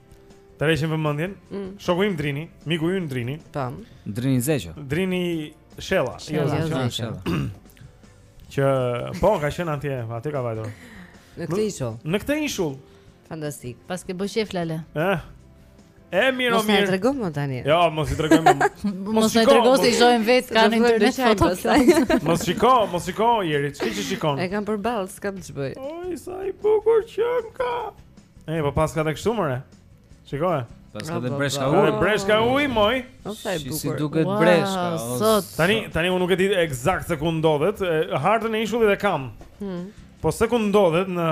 Të rrëfejnë për mendjen mm. Shoku im Drini Miku jonë Drini Tam Drini Zeqo Drini Shela jo, Shela jo, Shela Që Po, ka qenë atje Atje ka vajtur Në këtë ishull Në këtë ishull Fantastik Paske bërë qejf lale Eh E mirë, mirë. Mos i trego më tani. Jo, mos i trego më. Mos i trego se i shohim vetë ka në internet foto pastaj. Mos shiko, mos shiko njeri, ç'i që shikon. E kam përballë, s'kam ç'bëj. Oj, sa i bukur që ka. Ej, po paska edhe kështu more. Shikoje. Paska edhe breshka uji. Edhe breshka uji, moj. Sa e bukur. Si duket breshka. Sot. Tani, tani unë nuk e di ekzakt se ku ndodhet. Hartën e ishullit e kam. Hmm. Po se ku ndodhet në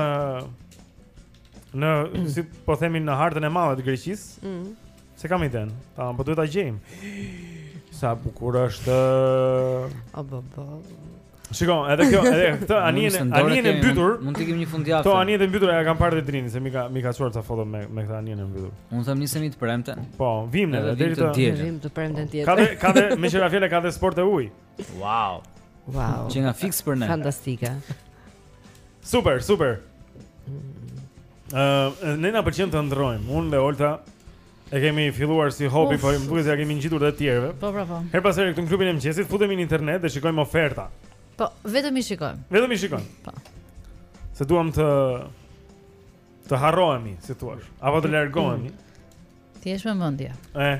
në si po themi në hartën e madhe të Greqisë. Hmm. S'e kam idenë, po duhet ta gjejmë Sa bukur është A bë bë Shiko, edhe kjo, edhe këtë anijen, anijen e mbytur Mund të ikim një fundjavë Këtë anijen e mbytur ia kam parë te Drini Se m'i ka, m'i ka çuar ca foto me, me këtë anijen e mbytur Unë them nisemi të premten Po, vijmë ne dhe vijmë të diel Vijmë të premten tjetër Ka dhe, ka dhe, me qira, fjala, ka dhe sporte uji Wow Wow Qenka fiks për ne Fantastike Super, super Ëh, ne na pëlqen të ëndrrojmë. Unë dhe Olta e kemi filluar si hobi, Uf. po më duket se ia kemi ngjitur edhe të tjerëve. Po, po, po. Herë pas here këtu në klubin e mëngjesit futemi në internet dhe shikojmë oferta. Po, vetëm i shikojmë. Vetëm i shikojmë. Po. Se duam të të harrohemi, si thua, apo të largohemi. Të jesh me mëndje E,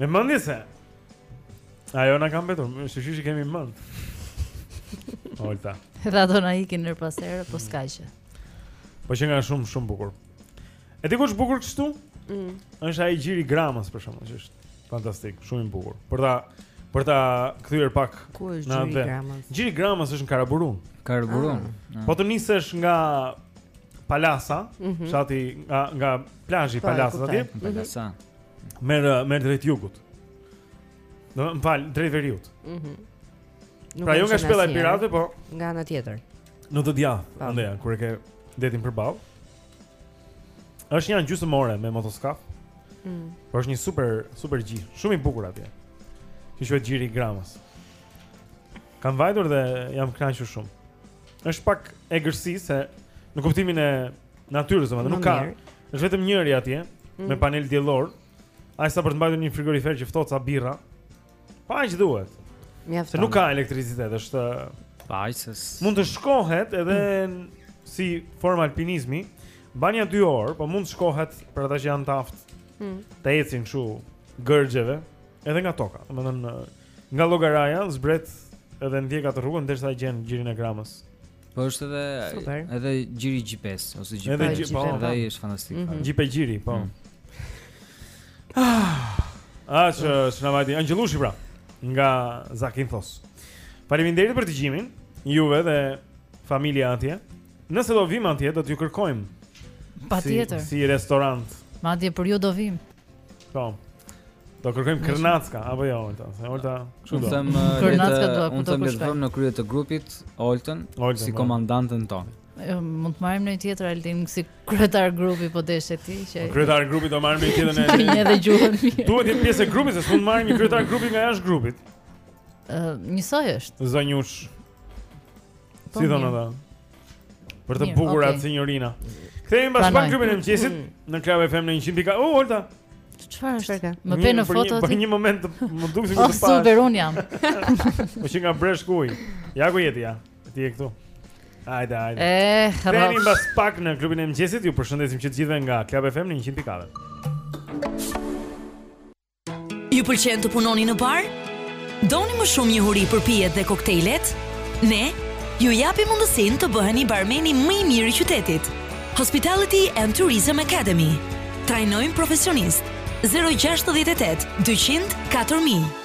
me mëndje se Ajo na ka mbetur, më së shumti i kemi mendtë Olta Dhe ato na ikin herë pas here, po s'ka gjë Po qenka shumë, shumë bukur E di ku është bukur kështu? Mm. Është ai Gjiri i Gramës për shembull që është fantastik, shumë i bukur. Për ta për ta kthyer pak ku është Gjiri i Gramës? Gjiri i Gramës është në Karaburun. Karaburun. Ah. Po të nisesh nga Palasa, mm -hmm. fshati nga nga plazhi po, Palasa atje. Mhm. Palasa. Merr merr drejt jugut. Jo, më fal drejt veriut. Mhm. Mm pra jo nga shpella e piratëve, po nga ana tjetër. Në të djathtë, po. andaj kur e ke detin përballë. Është një gjysmë ore me motoskaf. Mm. Por është një super super gji, shumë i bukur atje. Që quhet Gjiri i Gramës. Kam vajtur dhe jam kënaqur shumë. Është pak egërsi se në kuptimin e natyrës, domethënë nuk ka. Është vetëm njëri atje mm. me panel diellor. Ai sa për të mbajtur një frigorifer që ftoh ca birra. Po aq duhet. Mjafton. Se nuk ka elektricitet, është paqës. Mund të shkohet edhe mm. si formë alpinizmi. Mban nja 2 orë, po mund të shkohet për ata që janë të aftë. Mm. Të ecin kështu gërxheve edhe nga toka. Domethënë Nga Llogaraja zbret edhe ndjek atë rrugën derisa e gjen gjirin e Gramës. Po është edhe Super. edhe gjiri i Gjipesë ose Gjipe. Edhe gjiri, po, edhe ai është fantastik. Mm -hmm. Gjipe gjiri, po. Mm. Ah, ah ç'na vajti Angelushi pra nga Zakinthos. Faleminderit për dëgjimin, juve dhe familja atje. Nëse do vim atje do t'ju kërkojmë. Patjetër. Si, si restorant. Madje për ju do vim. Po. Do kërkojmë Kërnacka apo jo Olta? Se Olta, ç'do? Them Kërnacka do apo do të vëmë në krye të grupit Oltën si po. komandanten tonë. Mund të marrim një tjetër Altin si kryetar grupi po deshe ti që po, kryetar grupi do marrim një tjetër ne njeh edhe gjuhën. Duhet të jetë pjesë e grupit se s'mund marrim një kryetar grupi nga jashtë grupit. Ë, njësoj është. Zonjush. Po, si thonë ata? Për të bukurat okay. sinjorina. Kthehemi pas pak në klubin e mëngjesit mm. në Club FM në 100.4. Oh, Holta. Çfarë është kjo? Më pe në foto ti. Për një moment m'u duk sikur oh, të pa. Oh, super un jam. Po që nga bresh kuj. Ja ku jeti ja. Ti je këtu. Hajde, hajde. Eh, Kthehemi pas pak në klubin e mëngjesit. Ju përshëndesim që të gjithëve nga Club FM në 100.4. Ju pëlqen të punoni në bar? Doni më shumë njohuri për pijet dhe koktejlet? Ne ju japim mundësinë të bëheni barmeni më i mirë i qytetit. Hospitality and Tourism Academy. Trajnojmë profesionistë. 068 200 4000.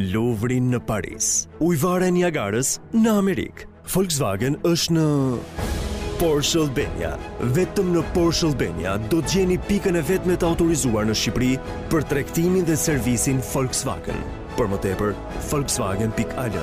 Luvri në Paris, Ujëvara e Niagarës në Amerikë. Volkswagen është në Porsche Albania. Vetëm në Porsche Albania do të gjeni pikën e vetme të autorizuar në Shqipëri për tregtimin dhe servisin Volkswagen. Për më tepër, volkswagen.al.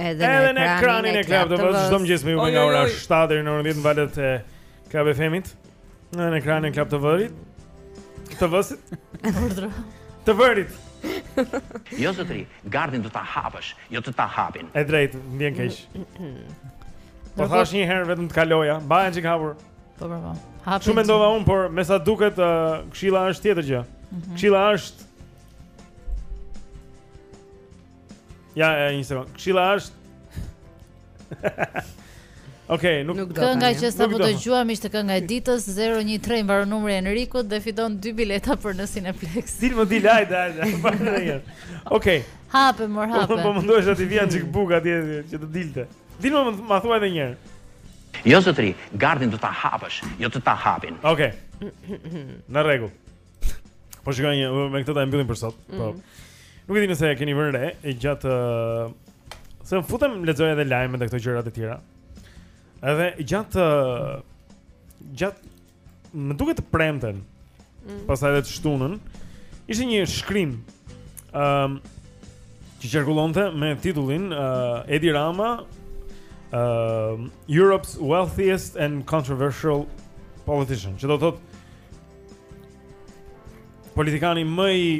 Edhe në ekranin e Club TV, çdo mëngjes me ju nga ora 7 deri në orën 10 në valët e Club FM-it. Në ekranin e Club TV-it. Të vësit? Të vërit. Jo zotëri, gardin do ta hapësh, jo të ta hapin. E drejtë, më vjen keq. Po thashë një herë vetëm të kaloja, ma bën çik hapur. Po po. po. Hapin. Shumë mendova unë, por me sa duket uh, këshilla është tjetër gjë. Mhm. Këshilla është Ja, e, një sekund. Këshilla është Okej, okay, nuk, nuk do të. Kënga që sapo dëgjuam ishte kënga e ditës 013 mbaron numri i Enrikut dhe fiton dy bileta për në Cineplex. Dil më dil, hajde, hajde. Okej. Hape, mor po, hape. Po mundohesh aty vjen çik buk atje që të dilte. Dil më ma thuaj edhe një herë. Jo zotëri, gardin do ta hapësh, jo të ta hapin. Okej. Okay. Në rregull. Po shikoj një, me këtë ta mbyllim për sot. Po. Mm. Nuk e di nëse e keni vënë re e gjatë se më futem lexoj edhe lajme dhe këto gjëra të tjera. Edhe gjatë gjatë më duket të premten. Mm. Pastaj edhe të shtunën ishte një shkrim ëm um, që qarkullonte me titullin uh, Edi Rama uh, Europe's wealthiest and controversial politician. Që do të thotë politikani më i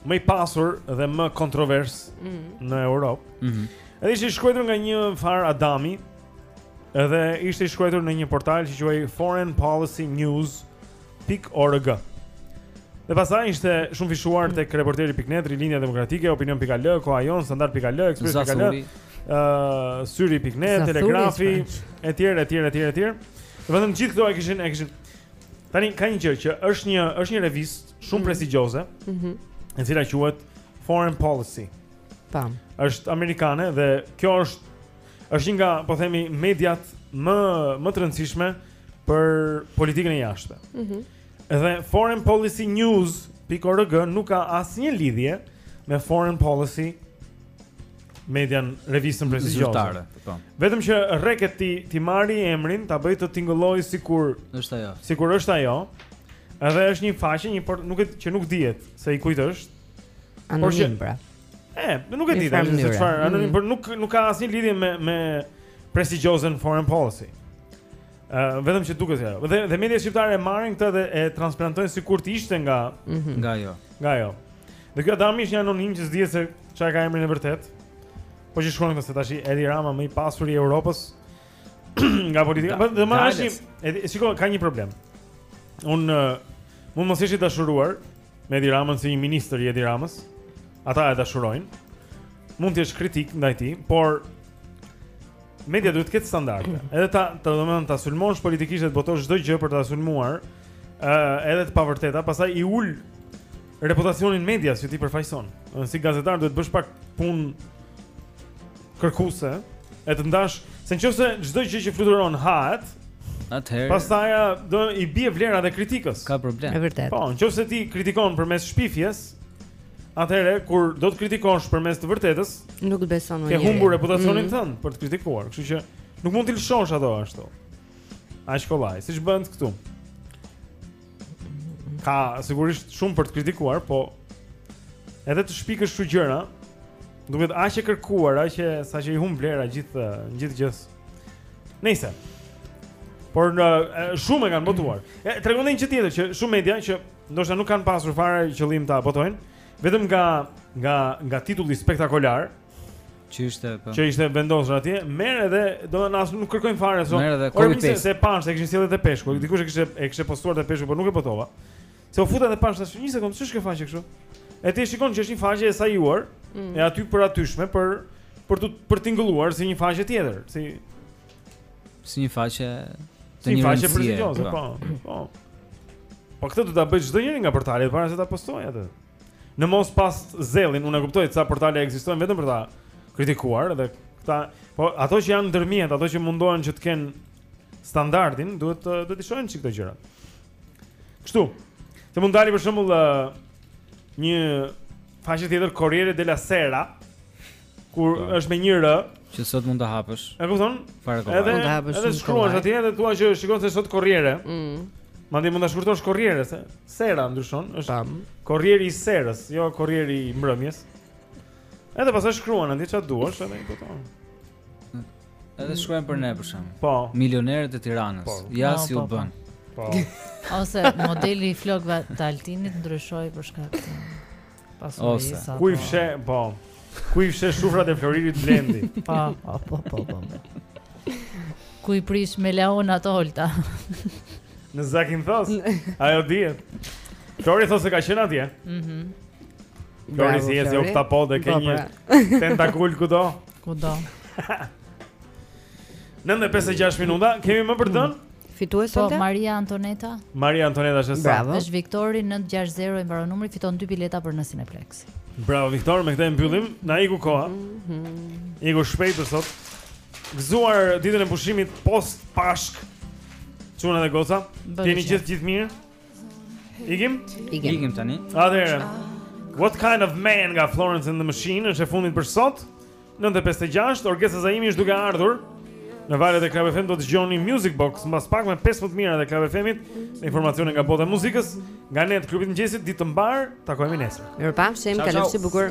më i pasur dhe më kontrovers mm -hmm. në Europë. Mm -hmm. Edhe ishte shkruar nga njëfarë Adami, edhe ishte shkruar në një portal që quhej Foreign Policy News.org. Dhe pastaj ishte shumë fishuar tek reporteri pik net, rilindja demokratike, opinion pik al, koha jonë, standard pik al, ekspres pik al, uh, syri pik net, telegrafi, etjer, etjer, etjer, etjer. Dhe vetëm gjithë këto e kishin, e kishin, Tani ka një gjë që është një është një revistë shumë mm. prestigjioze, ëh, mm -hmm. e cila quhet Foreign Policy. Tam. Është amerikane dhe kjo është është një nga, po themi, mediat më më të rëndësishme për politikën e jashtme. Ëh. Mm dhe Foreign Policy News pikë org nuk ka asnjë lidhje me Foreign Policy median revistën prestigjioze. Po. Vetëm që rreket t'i t'i marri emrin, ta bëj të tingëlloj sikur është ajo. Sikur është ajo. Edhe është një faqe, një por nuk e që nuk dihet se i kujt është. Anonim pra. E, nuk e di tani se çfarë, mm. anonim, por nuk nuk ka asnjë lidhje me me prestigjiozen foreign policy. Uh, vetëm që duket ajo. Dhe dhe media shqiptare e marrin këtë dhe e transplantojnë sikur të ishte nga mm -hmm. nga ajo. Nga ajo. Dhe kjo damdhënë është një anonim që s'dihet se çfarë ka emrin e vërtet. Po që shkruan se tash Edi Rama më i pasur i Europës nga politika. Po domethënë tash, shiko ka një problem. Un uh, mund mos jesh i dashuruar me Edi Ramën si një ministër i Edi Ramës. Ata e dashurojnë. Mund të jesh kritik ndaj tij, por Media duhet të ketë standarde. Edhe ta, të domethënë ta sulmosh politikisht të botosh çdo gjë për ta sulmuar, ë uh, edhe të pavërteta, pastaj i ul reputacionin medias që ti përfaqëson. Dhe si gazetar duhet të bësh pak punë kërkuese, e të ndash, se në qoftë se çdo gjë që fluturon hahet, atëherë pastaj do i bie vlera dhe kritikës. Ka problem. Është vërtet. Po, në qoftë se ti kritikon përmes shpifjes, Atëherë kur do të kritikosh përmes të vërtetës, nuk të beson më. Ke humbur reputacionin mm. tënd për të kritikuar, kështu që nuk mund t'i lëshosh ato ashtu aq kollaj, siç bëhet këtu. Ka sigurisht shumë për të kritikuar, po edhe të shpikësh këto gjëra, duket aq e kërkuar, aq e sa që i humb vlera gjithë gjithë gjës. Nëse por në, shumë e kanë botuar. Tregon edhe një tjetër që shumë media që Ndoshta nuk kanë pasur fare qëllim ta botojnë, vetëm nga nga nga titulli spektakular që ishte po. Që ishte vendosur atje, merr edhe, domethënë as nuk kërkojnë fare ato. Merr edhe copy paste. Se pash se e kishin sjellë te Peshku, mm. dikush e kishte e kishte postuar te Peshku, por nuk e botova. Se u futa edhe pash tash një sekond, ç'është kjo faqe kështu? E ti shikon që është një faqe e sajuar, mm. e atypëratyshme për për të për tingëlluar si një faqe tjetër, si si një faqe të një faqe prestigjoze, po. Po. po. po këtë do ta bëj çdo njëri nga portalet para se ta postoj atë. Në mos pas zellin, unë e kuptoj ca portale ekzistojnë vetëm për ta kritikuar dhe këta, po ato që janë ndërmjet, ato që mundohen që të kenë standardin, duhet të do të shohin një çik këto gjëra. Kështu. Të mund dalë për shembull një faqe tjetër Corriere della Sera kur po. është me një r që sot mund ta hapësh. E kupton? Para kohë. Edhe mund ta hapësh. Edhe shkruan atje edhe thua që shikon se sot corriere. Mm. Madje mund ta shkurtosh corriere se sera ndryshon, është Tam. corrieri i serës, jo korrieri i mbrëmjes. Edhe pastaj shkruan atje çfarë duash, edhe kupton. Edhe shkruan për ne për shemb. Po. Milionerët e Tiranës. Po. Ja si u po, po. bën. Po. Ose modeli i flokëve të Altinit ndryshoi për shkak të Ose ku i fsheh, po. Ku i fsheh shufrat e floririt Blendi? Po, po, po, po, po. po. Ku i prish milionat Olta? Në Zakinthos. Ajo dihet. Flori thotë se ka qenë atje. Mhm. Mm Flori si je ti oktapod e ke një tentakulë kudo. Kudo. 9:56 minuta, kemi më për të dhënë? Mm. Fituesi po, Olta? Po Maria Antoneta. Maria Antoneta është sa? Është Viktori 960 i mbaron numri, fiton dy bileta për në Cineplexx. Bravo Viktor, me këtë mbyllim, na iku koha. Mhm. Iku shpejt për sot. Gëzuar ditën e pushimit post Pashk. Çuna dhe goca. Keni gjithë të mirat. Ikim? Ikim. Ikim tani. Atëherë. What kind of man nga Florence and the Machine është e fundit për sot? 9:56 Orgesa Zaimi është duke ardhur në valët e Club FM do të dëgjoni Music Box mbas pak me 15 më të mirat e Club FM-it me informacione nga bota e muzikës nga ne të klubit të mëngjesit ditë të mbarë takohemi nesër Mirupafshim kalofshi bukur